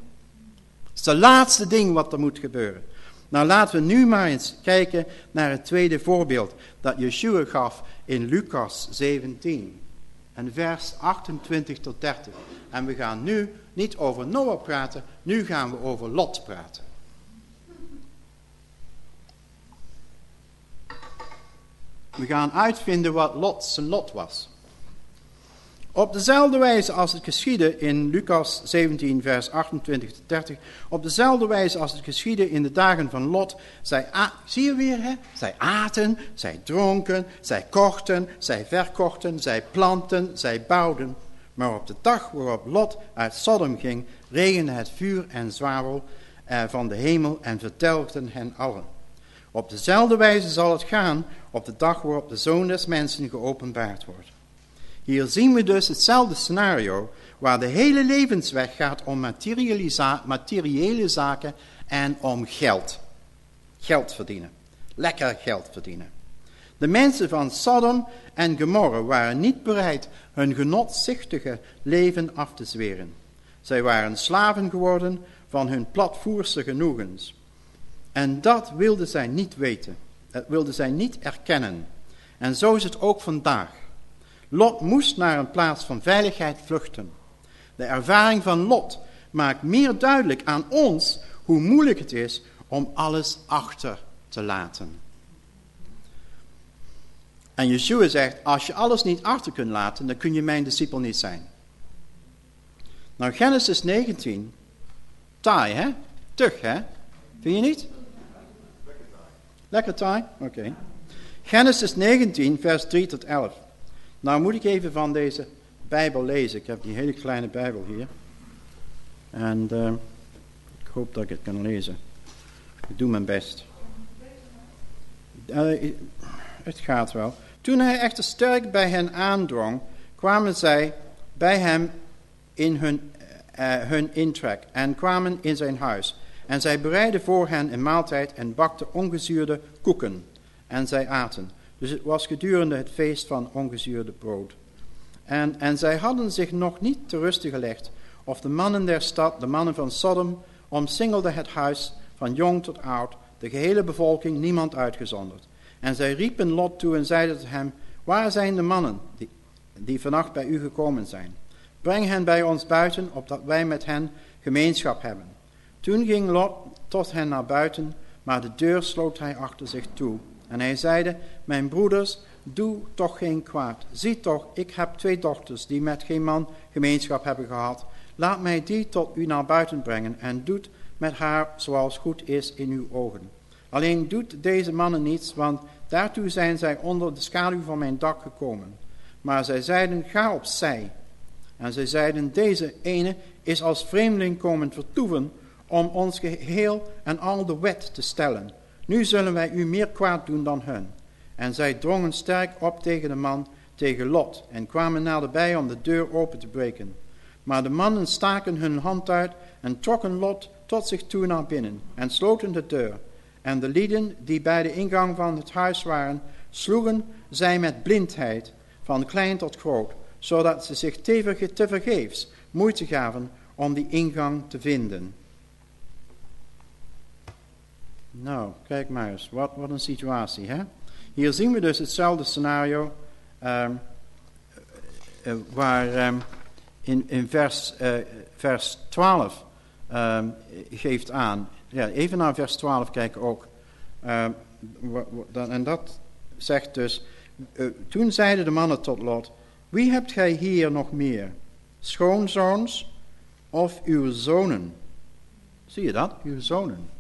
Het is het laatste ding wat er moet gebeuren. Nou laten we nu maar eens kijken naar het tweede voorbeeld dat Yeshua gaf in Lucas 17. En vers 28 tot 30. En we gaan nu niet over Noah praten, nu gaan we over Lot praten. We gaan uitvinden wat Lot zijn lot was. Op dezelfde wijze als het geschiedde in Lucas 17, vers 28 tot 30. Op dezelfde wijze als het geschiedde in de dagen van Lot. Zij, zie je weer, hè? Zij aten, zij dronken, zij kochten, zij verkochten, zij planten, zij bouwden. Maar op de dag waarop Lot uit Sodom ging, regende het vuur en zwavel eh, van de hemel en vertelgden hen allen. Op dezelfde wijze zal het gaan op de dag waarop de Zoon des Mensen geopenbaard wordt. Hier zien we dus hetzelfde scenario, waar de hele levensweg gaat om materiële zaken en om geld. Geld verdienen. Lekker geld verdienen. De mensen van Sodom en Gomorra waren niet bereid hun genotzichtige leven af te zweren. Zij waren slaven geworden van hun platvoerse genoegens. En dat wilden zij niet weten. Dat wilden zij niet erkennen. En zo is het ook vandaag. Lot moest naar een plaats van veiligheid vluchten. De ervaring van Lot maakt meer duidelijk aan ons hoe moeilijk het is om alles achter te laten. En Yeshua zegt, als je alles niet achter kunt laten, dan kun je mijn discipel niet zijn. Nou, Genesis 19, taai hè? Tug hè? Vind je niet? Lekker taai? Oké. Genesis 19, vers 3 tot 11. Nou moet ik even van deze Bijbel lezen. Ik heb die hele kleine Bijbel hier. En uh, ik hoop dat ik het kan lezen. Ik doe mijn best. Uh, het gaat wel. Toen hij echter sterk bij hen aandrong, kwamen zij bij hem in hun, uh, hun intrek en kwamen in zijn huis. En zij bereidden voor hen een maaltijd en bakten ongezuurde koeken. En zij aten. Dus het was gedurende het feest van ongezuurde brood. En, en zij hadden zich nog niet te rusten gelegd, of de mannen der stad, de mannen van Sodom, omsingelden het huis van jong tot oud, de gehele bevolking, niemand uitgezonderd. En zij riepen Lot toe en zeiden tot hem, waar zijn de mannen die, die vannacht bij u gekomen zijn? Breng hen bij ons buiten, opdat wij met hen gemeenschap hebben. Toen ging Lot tot hen naar buiten, maar de deur sloot hij achter zich toe. En hij zeide, mijn broeders, doe toch geen kwaad. Zie toch, ik heb twee dochters die met geen man gemeenschap hebben gehad. Laat mij die tot u naar buiten brengen en doet met haar zoals goed is in uw ogen. Alleen doet deze mannen niets, want daartoe zijn zij onder de schaduw van mijn dak gekomen. Maar zij zeiden, ga opzij. En zij zeiden, deze ene is als vreemdeling komen vertoeven om ons geheel en al de wet te stellen. Nu zullen wij u meer kwaad doen dan hun. En zij drongen sterk op tegen de man, tegen Lot, en kwamen naderbij om de deur open te breken. Maar de mannen staken hun hand uit en trokken Lot tot zich toe naar binnen en sloten de deur. En de lieden die bij de ingang van het huis waren, sloegen zij met blindheid van klein tot groot, zodat ze zich tevergeefs moeite gaven om die ingang te vinden. Nou, kijk maar eens, wat, wat een situatie. Hè? Hier zien we dus hetzelfde scenario uh, uh, waar uh, in, in vers, eh, vers 12 ehm, geeft aan. Ja, even naar vers 12 kijken ook. Ehm, en dat zegt dus, eh, toen zeiden de mannen tot Lot, wie hebt gij hier nog meer? Schoonzoons of uw zonen? Zie je dat? Uw zonen.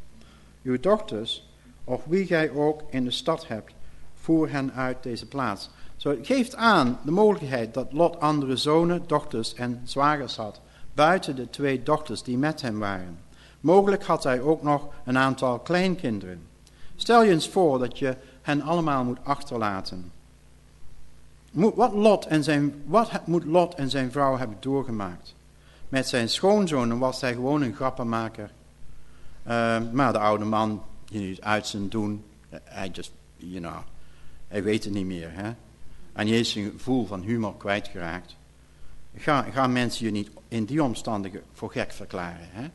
Uw dochters, of wie gij ook in de stad hebt, voer hen uit deze plaats. Zo, het geeft aan de mogelijkheid dat Lot andere zonen, dochters en zwagers had, buiten de twee dochters die met hem waren. Mogelijk had hij ook nog een aantal kleinkinderen. Stel je eens voor dat je hen allemaal moet achterlaten. Wat, Lot en zijn, wat moet Lot en zijn vrouw hebben doorgemaakt? Met zijn schoonzoon was hij gewoon een grappenmaker. Uh, maar de oude man, die uit zijn doen, hij just, you know, hij weet het niet meer. Hè? En je is zijn gevoel van humor kwijtgeraakt. Ga, gaan mensen je niet in die omstandigheden voor gek verklaren? Hè?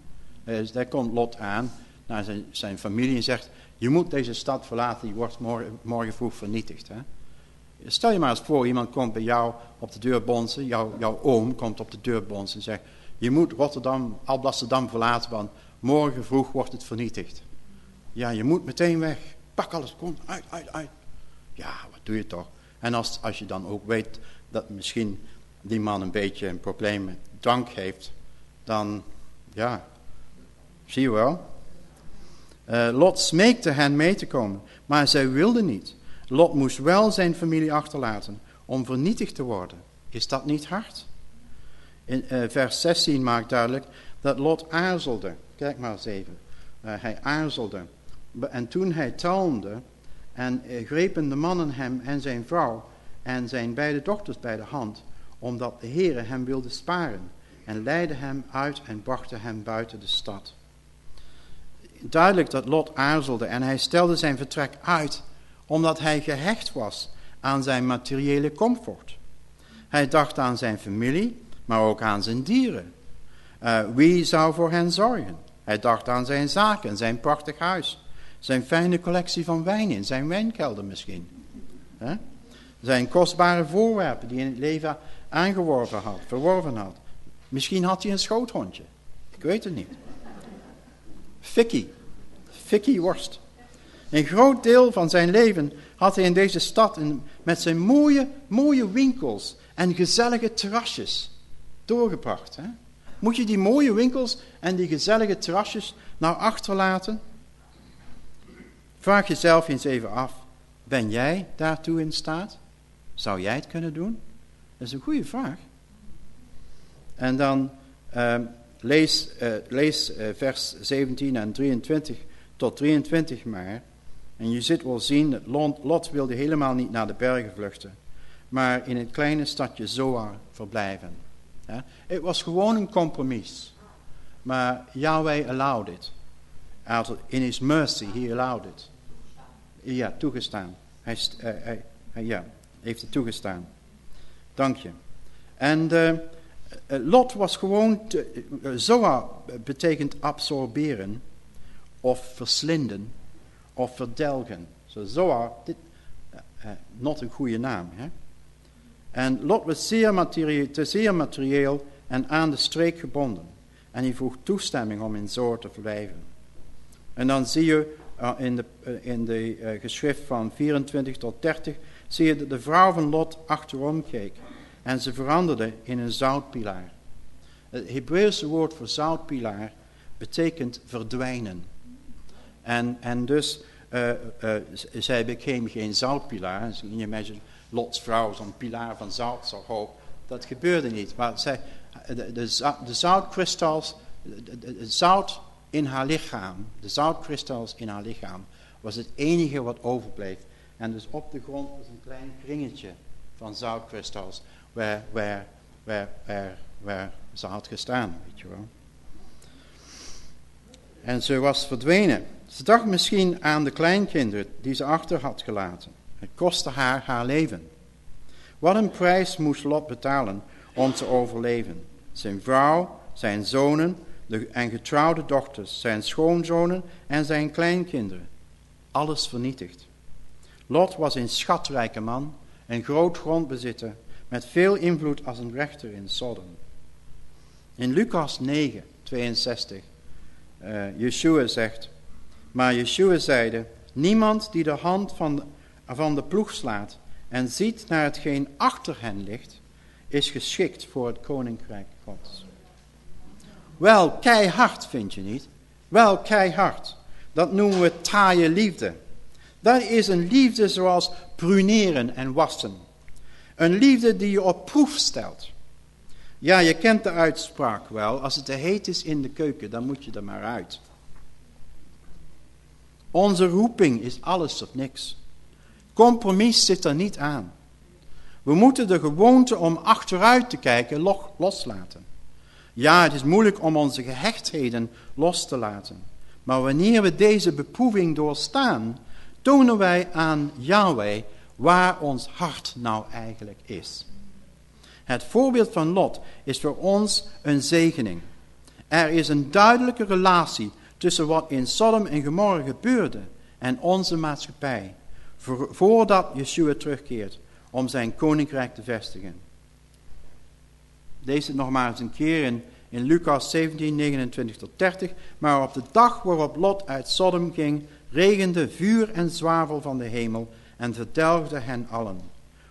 Dus daar komt Lot aan naar zijn, zijn familie en zegt, je moet deze stad verlaten, die wordt morgen, morgen vroeg vernietigd. Hè? Stel je maar eens voor, iemand komt bij jou op de deur bonzen, jouw, oom komt op de deur bonzen en zegt, je moet Rotterdam, Alblasserdam verlaten, want morgen vroeg wordt het vernietigd. Ja, je moet meteen weg. Pak alles, kom, uit, uit, uit. Ja, wat doe je toch? En als, als je dan ook weet dat misschien die man een beetje een probleem met drank heeft, dan, ja, zie je wel. Uh, Lot smeekte hen mee te komen, maar zij wilden niet. Lot moest wel zijn familie achterlaten om vernietigd te worden. Is dat niet hard? In uh, vers 16 maakt duidelijk dat Lot aarzelde. Kijk maar eens even. Uh, hij aarzelde. En toen hij talmde, en grepen de mannen hem en zijn vrouw en zijn beide dochters bij de hand, omdat de Heere hem wilde sparen, en leidde hem uit en brachten hem buiten de stad. Duidelijk dat Lot aarzelde en hij stelde zijn vertrek uit omdat hij gehecht was aan zijn materiële comfort. Hij dacht aan zijn familie, maar ook aan zijn dieren. Uh, wie zou voor hen zorgen? Hij dacht aan zijn zaken, zijn prachtig huis, zijn fijne collectie van wijn in, zijn wijnkelder misschien. Zijn kostbare voorwerpen die hij in het leven aangeworven had, verworven had. Misschien had hij een schoothondje. Ik weet het niet. Fikkie. Fikkie worst. Een groot deel van zijn leven had hij in deze stad met zijn mooie, mooie winkels en gezellige terrasjes doorgebracht. Hè? Moet je die mooie winkels en die gezellige terrasjes nou achterlaten? Vraag jezelf eens even af, ben jij daartoe in staat? Zou jij het kunnen doen? Dat is een goede vraag. En dan uh, lees, uh, lees uh, vers 17 en 23 tot 23 maar. En je zit wel zien dat Lot wilde helemaal niet naar de bergen vluchten. Maar in het kleine stadje Zoar verblijven. Het was gewoon een compromis. Maar Yahweh allowed it. In his mercy, he allowed it. Ja, toegestaan. Hij, hij, hij ja, heeft het toegestaan. Dank je. En uh, Lot was gewoon, te, Zoar betekent absorberen of verslinden of verdelgen. Zo Zoar, dit, not een goede naam. Hè? En Lot was zeer materieel, te zeer materieel en aan de streek gebonden. En hij vroeg toestemming om in Zoar te verblijven. En dan zie je uh, in de, uh, in de uh, geschrift van 24 tot 30, zie je dat de vrouw van Lot achterom keek. En ze veranderde in een zoutpilaar. Het Hebreeuwse woord voor zoutpilaar betekent verdwijnen. En, en dus, zij became geen zoutpilaar. Je imagine Lots vrouw, zo'n pilaar van zout zo hoog. Dat gebeurde niet. Maar zij, de, de, de zoutkristallen, het zout in haar lichaam, de zoutkristals in haar lichaam, was het enige wat overbleef. En dus op de grond was een klein kringetje van zoutkristals, waar, waar, waar, waar, waar ze had gestaan, weet je wel. En ze was verdwenen. Ze dacht misschien aan de kleinkinderen die ze achter had gelaten. Het kostte haar haar leven. Wat een prijs moest Lot betalen om te overleven. Zijn vrouw, zijn zonen en getrouwde dochters, zijn schoonzonen en zijn kleinkinderen. Alles vernietigd. Lot was een schatrijke man, een groot grondbezitter, met veel invloed als een rechter in Sodom. In Lucas 9, 62, uh, Yeshua zegt, maar Yeshua zeide, niemand die de hand van van de ploeg slaat en ziet naar hetgeen achter hen ligt, is geschikt voor het koninkrijk Gods. Wel keihard, vind je niet? Wel keihard. Dat noemen we taaie liefde. Dat is een liefde zoals pruneren en wassen. Een liefde die je op proef stelt. Ja, je kent de uitspraak wel. Als het te heet is in de keuken, dan moet je er maar uit. Onze roeping is alles of niks. Compromis zit er niet aan. We moeten de gewoonte om achteruit te kijken loslaten. Ja, het is moeilijk om onze gehechtheden los te laten. Maar wanneer we deze beproeving doorstaan, tonen wij aan Yahweh waar ons hart nou eigenlijk is. Het voorbeeld van Lot is voor ons een zegening. Er is een duidelijke relatie tussen wat in Sodom en Gomorra gebeurde en onze maatschappij, voordat Yeshua terugkeert om zijn koninkrijk te vestigen. Lees het nog maar eens een keer in, Lucas 17, 29 tot 30. Maar op de dag waarop Lot uit Sodom ging, regende vuur en zwavel van de hemel en verdelgde hen allen.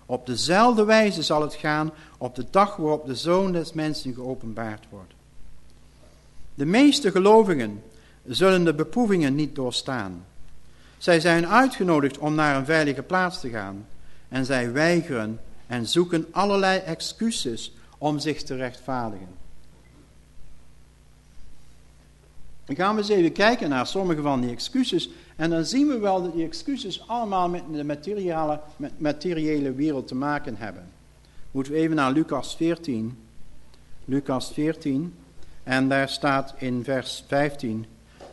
Op dezelfde wijze zal het gaan op de dag waarop de Zoon des Mensen geopenbaard wordt. De meeste gelovigen zullen de beproevingen niet doorstaan. Zij zijn uitgenodigd om naar een veilige plaats te gaan en zij weigeren en zoeken allerlei excuses om zich te rechtvaardigen. Dan gaan we eens even kijken naar sommige van die excuses. En dan zien we wel dat die excuses allemaal met de materiële, met materiële wereld te maken hebben. Moeten we even naar Lucas 14. Lucas 14. En daar staat in vers 15.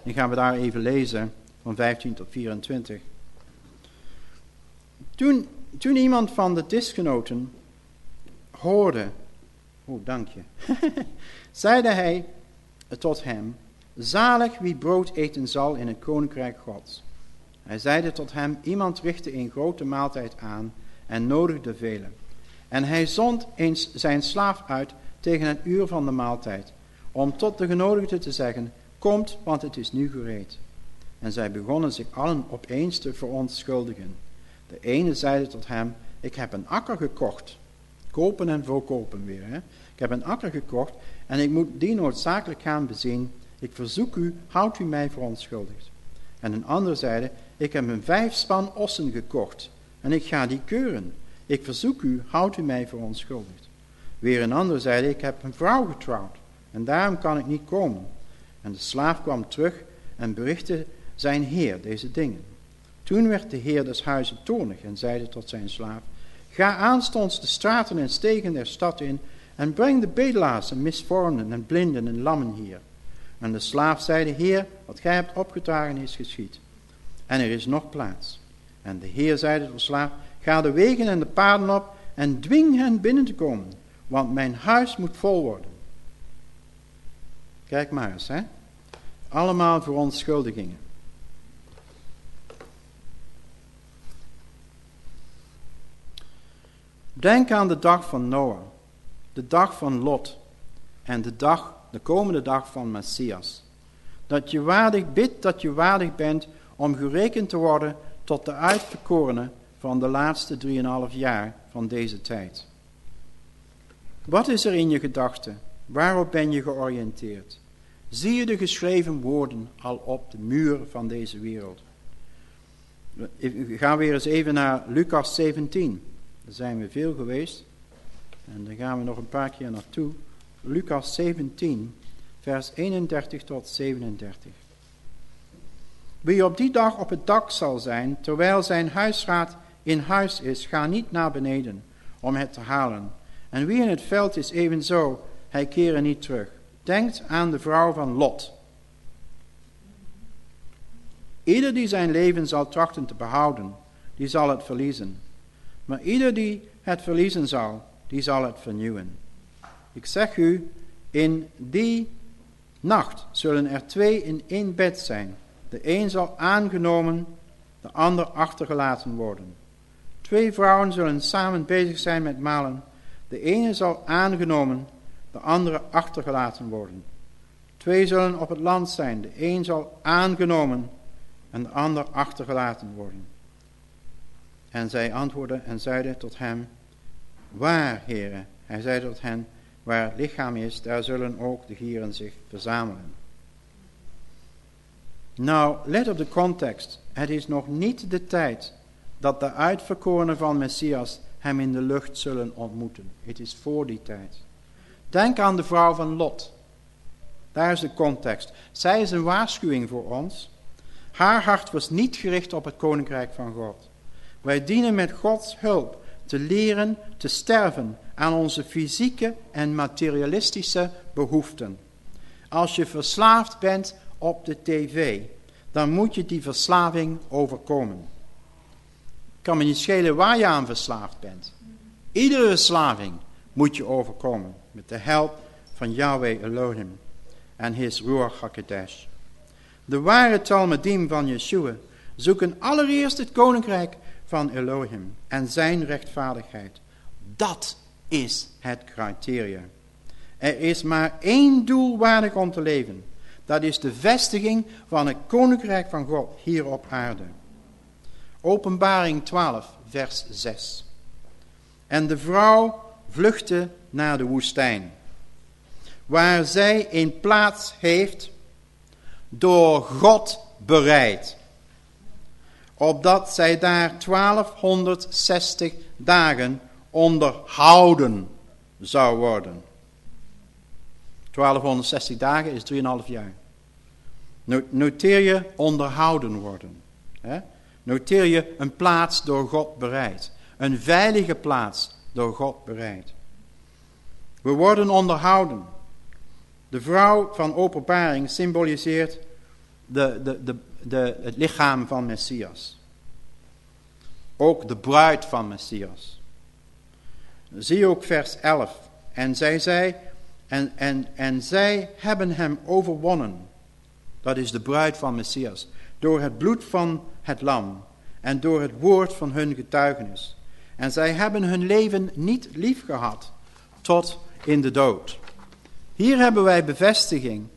Dan gaan we daar even lezen. Van 15 tot 24. Toen, toen iemand van de disgenoten hoorde. Oh, dank je. <laughs> zeide hij tot hem. Zalig wie brood eten zal in het koninkrijk Gods. Hij zeide tot hem, iemand richtte een grote maaltijd aan en nodigde velen. En hij zond eens zijn slaaf uit tegen het uur van de maaltijd, om tot de genodigden te zeggen, komt, want het is nu gereed. En zij begonnen zich allen opeens te verontschuldigen. De ene zeide tot hem, ik heb een akker gekocht. Kopen en verkopen weer. Ik heb een akker gekocht en ik moet die noodzakelijk gaan bezien ik verzoek u, houdt u mij verontschuldigd. En een ander zeide, ik heb een vijf span ossen gekocht en ik ga die keuren. Ik verzoek u, houdt u mij verontschuldigd. Weer een ander zeide, ik heb een vrouw getrouwd en daarom kan ik niet komen. En de slaaf kwam terug en berichtte zijn heer deze dingen. Toen werd de heer des huizes toornig en zeide tot zijn slaaf, ga aanstonds de straten en stegen der stad in en breng de bedelaars en misvormden en blinden en lammen hier. En de slaaf zeide, Heer, wat gij hebt opgedragen is geschied. En er is nog plaats. En de Heer zeide tot slaaf, ga de wegen en de paden op en dwing hen binnen te komen, want mijn huis moet vol worden. Kijk maar eens, hè. Allemaal verontschuldigingen. Denk aan de dag van Noah, de dag van Lot en de dag de komende dag van Messias. Dat je waardig bidt, dat je waardig bent om gerekend te worden tot de uitverkorene van de laatste drieënhalf jaar van deze tijd. Wat is er in je gedachten? Waarop ben je georiënteerd? Zie je de geschreven woorden al op de muur van deze wereld? We gaan weer eens even naar Lucas 17. Daar zijn we veel geweest. En daar gaan we nog een paar keer naartoe. Lucas 17, vers 31 tot 37. Wie op die dag op het dak zal zijn, terwijl zijn huisraad in huis is, ga niet naar beneden om het te halen. En wie in het veld is, evenzo, hij keren niet terug. Denkt aan de vrouw van Lot. Ieder die zijn leven zal trachten te behouden, die zal het verliezen. Maar ieder die het verliezen zal, die zal het vernieuwen. Ik zeg u, in die nacht zullen er twee in één bed zijn. De een zal aangenomen, de ander achtergelaten worden. Twee vrouwen zullen samen bezig zijn met malen. De ene zal aangenomen, de andere achtergelaten worden. Twee zullen op het land zijn. De een zal aangenomen en de ander achtergelaten worden. En zij antwoordden en zeiden tot hem, Waar, heren? Hij zei tot hen, waar het lichaam is, daar zullen ook de gieren zich verzamelen. Nou, let op de context. Het is nog niet de tijd dat de uitverkorenen van Messias hem in de lucht zullen ontmoeten. Het is voor die tijd. Denk aan de vrouw van Lot. Daar is de context. Zij is een waarschuwing voor ons. Haar hart was niet gericht op het koninkrijk van God. Wij dienen met Gods hulp te leren te sterven aan onze fysieke en materialistische behoeften. Als je verslaafd bent op de tv, dan moet je die verslaving overkomen. kan me niet schelen waar je aan verslaafd bent. Iedere verslaving moet je overkomen met de help van Yahweh Elohim en his Ruach HaKodesh. De ware Talmudim van Yeshua zoeken allereerst het koninkrijk van Elohim en zijn rechtvaardigheid. Dat is het criterium. Er is maar één doel waardig om te leven. Dat is de vestiging van het koninkrijk van God hier op aarde. Openbaring 12, vers 6. En de vrouw vluchtte naar de woestijn, waar zij een plaats heeft door God bereid opdat zij daar 1260 dagen onderhouden zou worden. 1260 dagen is 3,5 jaar. Noteer je onderhouden worden. Noteer je een plaats door God bereid. Een veilige plaats door God bereid. We worden onderhouden. De vrouw van openbaring symboliseert de, de, de, de, het lichaam van Messias. Ook de bruid van Messias. Zie ook vers 11. En zij zei, en, en, en zij hebben hem overwonnen. Dat is de bruid van Messias. Door het bloed van het lam en door het woord van hun getuigenis. En zij hebben hun leven niet lief gehad tot in de dood. Hier hebben wij bevestiging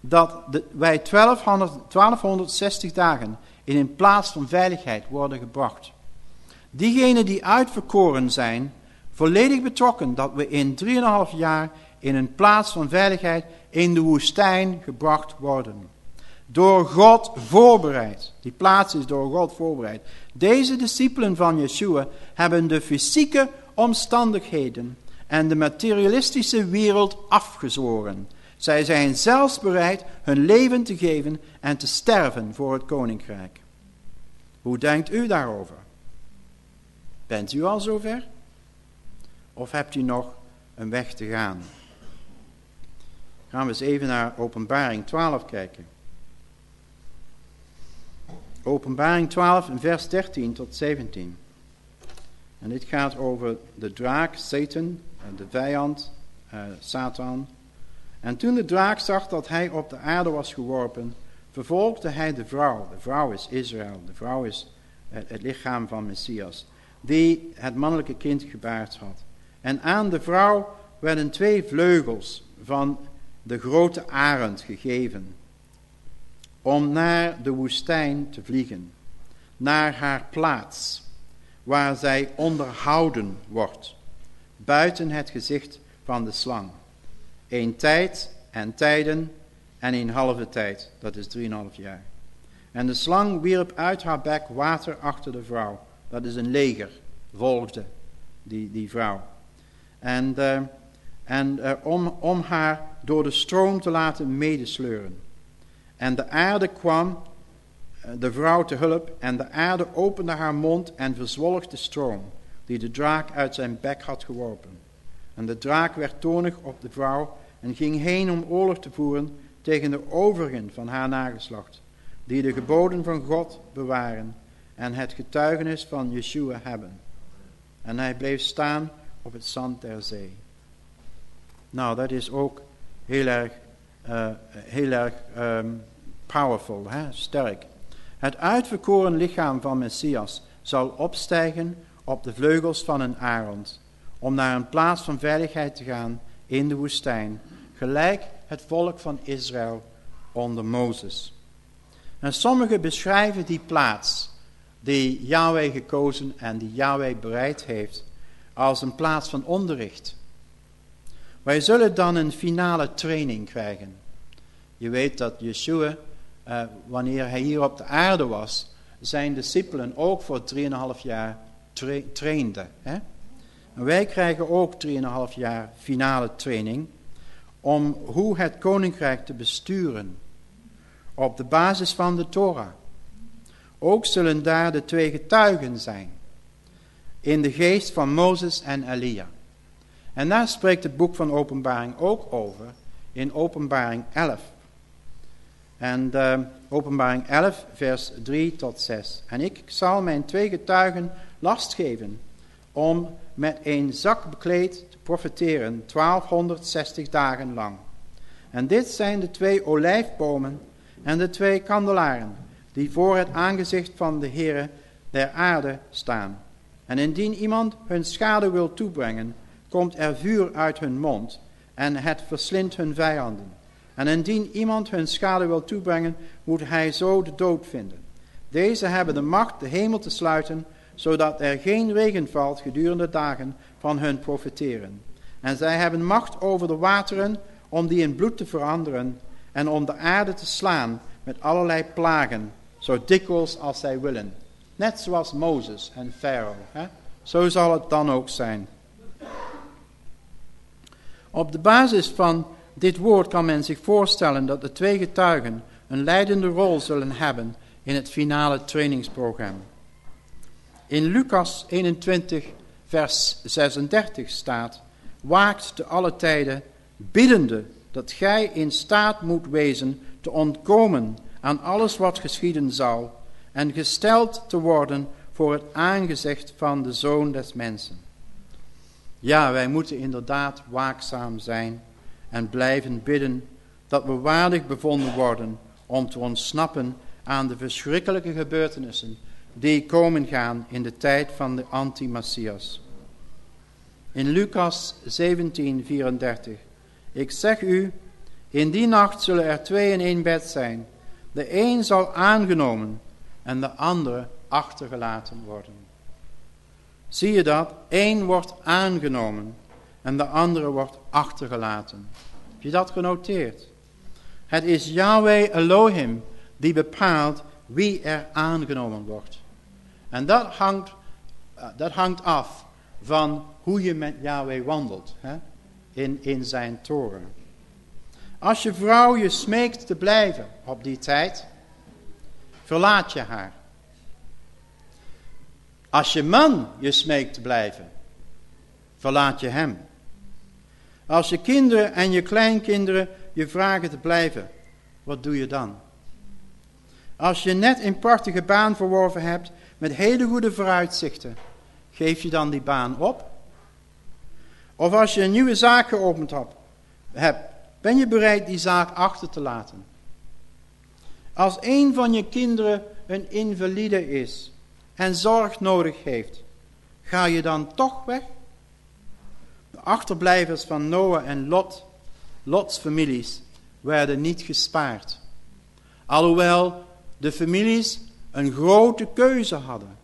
dat wij 1200, 1260 dagen in een plaats van veiligheid worden gebracht. Diegenen die uitverkoren zijn, volledig betrokken dat we in 3,5 jaar in een plaats van veiligheid in de woestijn gebracht worden. Door God voorbereid. Die plaats is door God voorbereid. Deze discipelen van Yeshua hebben de fysieke omstandigheden en de materialistische wereld afgezworen. Zij zijn zelfs bereid hun leven te geven en te sterven voor het koninkrijk. Hoe denkt u daarover? Bent u al zover? Of hebt u nog een weg te gaan? Gaan we eens even naar Openbaring 12 kijken. Openbaring 12 in vers 13 tot 17. En dit gaat over de draak, Satan, de vijand, uh, Satan, en toen de draak zag dat hij op de aarde was geworpen, vervolgde hij de vrouw. De vrouw is Israël, de vrouw is het, lichaam van Messias, die het mannelijke kind gebaard had. En aan de vrouw werden twee vleugels van de grote arend gegeven, om naar de woestijn te vliegen, naar haar plaats, waar zij onderhouden wordt, buiten het gezicht van de slang. Een tijd en tijden en een halve tijd. Dat is drieënhalf jaar. En de slang wierp uit haar bek water achter de vrouw. Dat is een leger, volgde die, die vrouw. En, uh, en uh, om, om haar door de stroom te laten medesleuren. En de aarde kwam uh, de vrouw te hulp en de aarde opende haar mond en verzwolg de stroom die de draak uit zijn bek had geworpen. En de draak werd tonig op de vrouw en ging heen om oorlog te voeren tegen de overigen van haar nageslacht, die de geboden van God bewaren en het getuigenis van Yeshua hebben. En hij bleef staan op het zand der zee. Nou, dat is ook heel erg, uh, heel erg um, powerful, hè? sterk. Het uitverkoren lichaam van Messias zal opstijgen op de vleugels van een arend, om naar een plaats van veiligheid te gaan in de woestijn, gelijk het volk van Israël onder Mozes. En sommigen beschrijven die plaats die Yahweh gekozen en die Yahweh bereid heeft als een plaats van onderricht. Wij zullen dan een finale training krijgen. Je weet dat Yeshua, uh, wanneer hij hier op de aarde was, zijn discipelen ook voor 3,5 jaar tra trainde. Hè? Wij krijgen ook 3,5 jaar finale training om hoe het koninkrijk te besturen op de basis van de Torah. Ook zullen daar de twee getuigen zijn in de geest van Mozes en Elia. En daar spreekt het boek van Openbaring ook over in Openbaring 11. En uh, Openbaring 11, vers 3 tot 6. En ik zal mijn twee getuigen last geven om met een zak bekleed te profiteren 1260 dagen lang. En dit zijn de twee olijfbomen en de twee kandelaren die voor het aangezicht van de Heere der aarde staan. En indien iemand hun schade wil toebrengen, komt er vuur uit hun mond en het verslindt hun vijanden. En indien iemand hun schade wil toebrengen, moet hij zo de dood vinden. Deze hebben de macht de hemel te sluiten, zodat er geen regen valt gedurende dagen van hun profeteren. En zij hebben macht over de wateren om die in bloed te veranderen en om de aarde te slaan met allerlei plagen, zo dikwijls als zij willen. Net zoals Mozes en Farao. Zo zal het dan ook zijn. Op de basis van dit woord kan men zich voorstellen dat de twee getuigen een leidende rol zullen hebben in het finale trainingsprogramma. In Lucas 21, vers 36 staat: Waakt te alle tijden, biddende dat gij in staat moet wezen te ontkomen aan alles wat geschieden zal en gesteld te worden voor het aangezicht van de Zoon des Mensen. Ja, wij moeten inderdaad waakzaam zijn en blijven bidden dat we waardig bevonden worden om te ontsnappen aan de verschrikkelijke gebeurtenissen die komen gaan in de tijd van de anti-Messias. In Lucas 17, 34. Ik zeg u, in die nacht zullen er twee in één bed zijn. De een zal aangenomen en de andere achtergelaten worden. Zie je dat? Eén wordt aangenomen en de andere wordt achtergelaten. Heb je dat genoteerd? Het is Yahweh Elohim die bepaalt wie er aangenomen wordt. En dat hangt, eh, dat hangt af van hoe je met Yahweh wandelt hè? In, in zijn toren. Als je vrouw je smeekt te blijven op die tijd, verlaat je haar. Als je man je smeekt te blijven, verlaat je hem. Als je kinderen en je kleinkinderen je vragen te blijven, wat doe je dan? Als je net een prachtige baan verworven hebt met hele goede vooruitzichten, geef je dan die baan op? Of als je een nieuwe zaak geopend hebt, ben je bereid die zaak achter te laten? Als een van je kinderen een invalide is en zorg nodig heeft, ga je dan toch weg? De achterblijvers van Noah en Lot, Lots families, werden niet gespaard. Alhoewel de families een grote keuze hadden.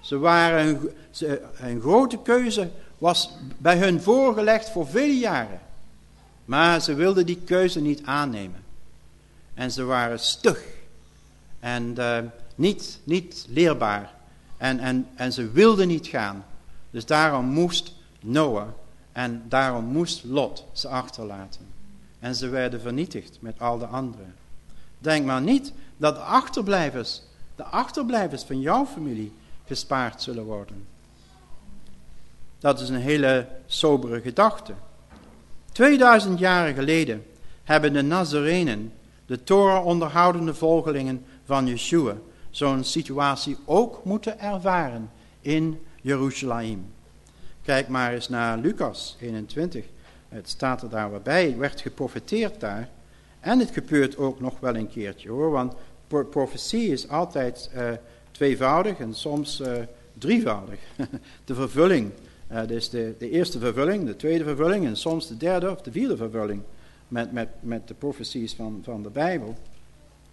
Ze waren een, ze, een grote keuze was bij hun voorgelegd voor vele jaren. Maar ze wilden die keuze niet aannemen. En ze waren stug. En uh, niet, niet leerbaar. En, en, en ze wilden niet gaan. Dus daarom moest Noah en daarom moest Lot ze achterlaten. En ze werden vernietigd met al de anderen. Denk maar niet dat de achterblijvers, de achterblijvers van jouw familie gespaard zullen worden. Dat is een hele sobere gedachte. 2000 jaar geleden hebben de Nazarenen, de Torah onderhoudende volgelingen van Yeshua, zo'n situatie ook moeten ervaren in Jeruzalem. Kijk maar eens naar Lucas 21. Het staat er daar waarbij, werd geprofeteerd daar. En het gebeurt ook nog wel een keertje hoor, want profetie is altijd uh, tweevoudig en soms uh, drievoudig. <laughs> de vervulling, uh, dus de, de eerste vervulling, de tweede vervulling en soms de derde of de vierde vervulling met, met, met de profeties van, van de Bijbel.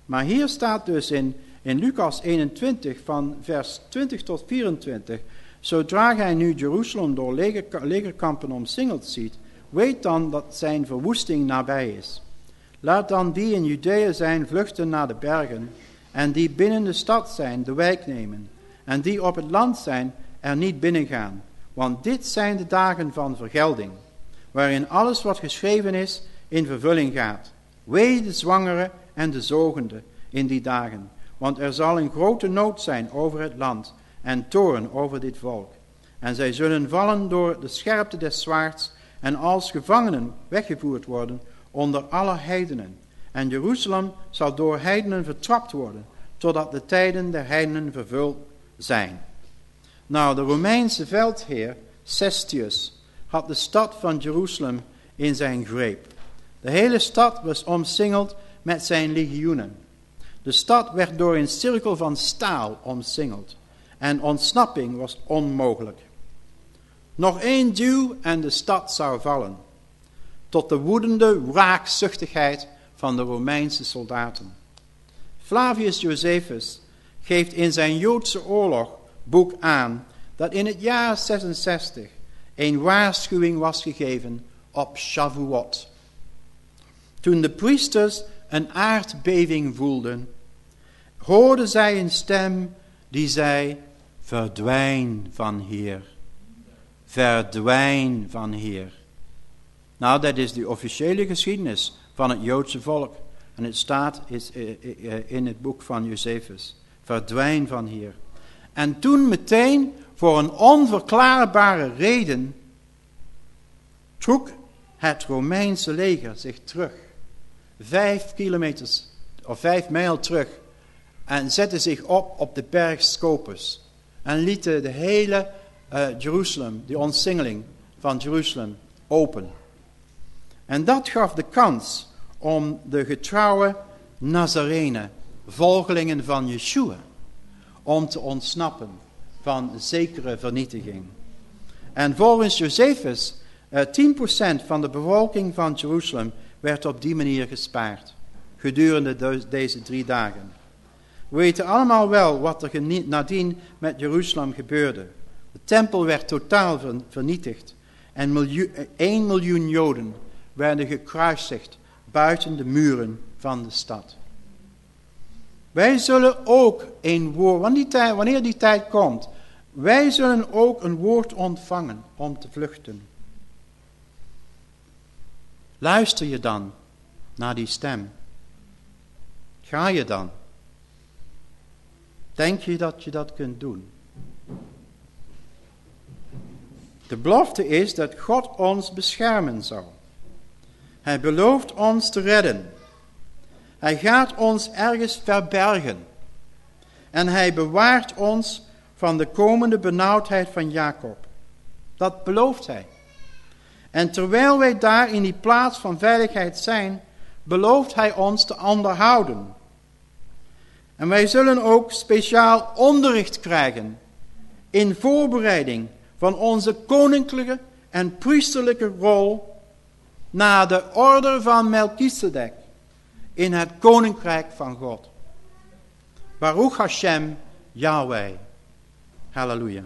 Maar hier staat dus in, in Lucas 21 van vers 20 tot 24, zodra gij nu Jeruzalem door leger, legerkampen omsingeld ziet, weet dan dat zijn verwoesting nabij is. Laat dan die in Judea zijn vluchten naar de bergen, en die binnen de stad zijn de wijk nemen, en die op het land zijn er niet binnengaan. Want dit zijn de dagen van vergelding, waarin alles wat geschreven is in vervulling gaat. Wee de zwangere en de zogende in die dagen, want er zal een grote nood zijn over het land en toorn over dit volk. En zij zullen vallen door de scherpte des zwaards en als gevangenen weggevoerd worden onder alle heidenen. En Jeruzalem zal door heidenen vertrapt worden, totdat de tijden der heidenen vervuld zijn. Nou, de Romeinse veldheer Cestius had de stad van Jeruzalem in zijn greep. De hele stad was omsingeld met zijn legioenen. De stad werd door een cirkel van staal omsingeld en ontsnapping was onmogelijk. Nog één duw en de stad zou vallen tot de woedende wraakzuchtigheid van de Romeinse soldaten. Flavius Josephus geeft in zijn Joodse oorlogboek aan dat in het jaar 66 een waarschuwing was gegeven op Shavuot. Toen de priesters een aardbeving voelden, hoorden zij een stem die zei, verdwijn van hier, verdwijn van hier. Nou, dat is de officiële geschiedenis van het Joodse volk. En het staat eh, eh, eh, in het boek van Josephus. Verdwijn van hier. En toen meteen, voor een onverklaarbare reden, trok het Romeinse leger zich terug. Vijf kilometers of vijf mijl terug. En zette zich op op de berg Scopus. En lieten de hele uh, Jeruzalem, die ontsingeling van Jeruzalem, open. En dat gaf de kans om de getrouwe Nazarenen, volgelingen van Yeshua, om te ontsnappen van zekere vernietiging. En volgens Josephus, 10% eh, van de bevolking van Jeruzalem werd op die manier gespaard, gedurende deze drie dagen. We weten allemaal wel wat er nadien met Jeruzalem gebeurde. De tempel werd totaal vernietigd en 1 miljoen Joden werden gekruisigd buiten de muren van de stad. Wij zullen ook een woord, wanneer die, tijd, komt, wij zullen ook een woord ontvangen om te vluchten. Luister je dan naar die stem? Ga je dan? Denk je dat je dat kunt doen? De belofte is dat God ons beschermen zal. Hij belooft ons te redden. Hij gaat ons ergens verbergen. En hij bewaart ons van de komende benauwdheid van Jacob. Dat belooft hij. En terwijl wij daar in die plaats van veiligheid zijn, belooft hij ons te onderhouden. En wij zullen ook speciaal onderricht krijgen in voorbereiding van onze koninklijke en priesterlijke rol na de orde van Melchizedek in het koninkrijk van God. Baruch Hashem, Yahweh. Halleluja.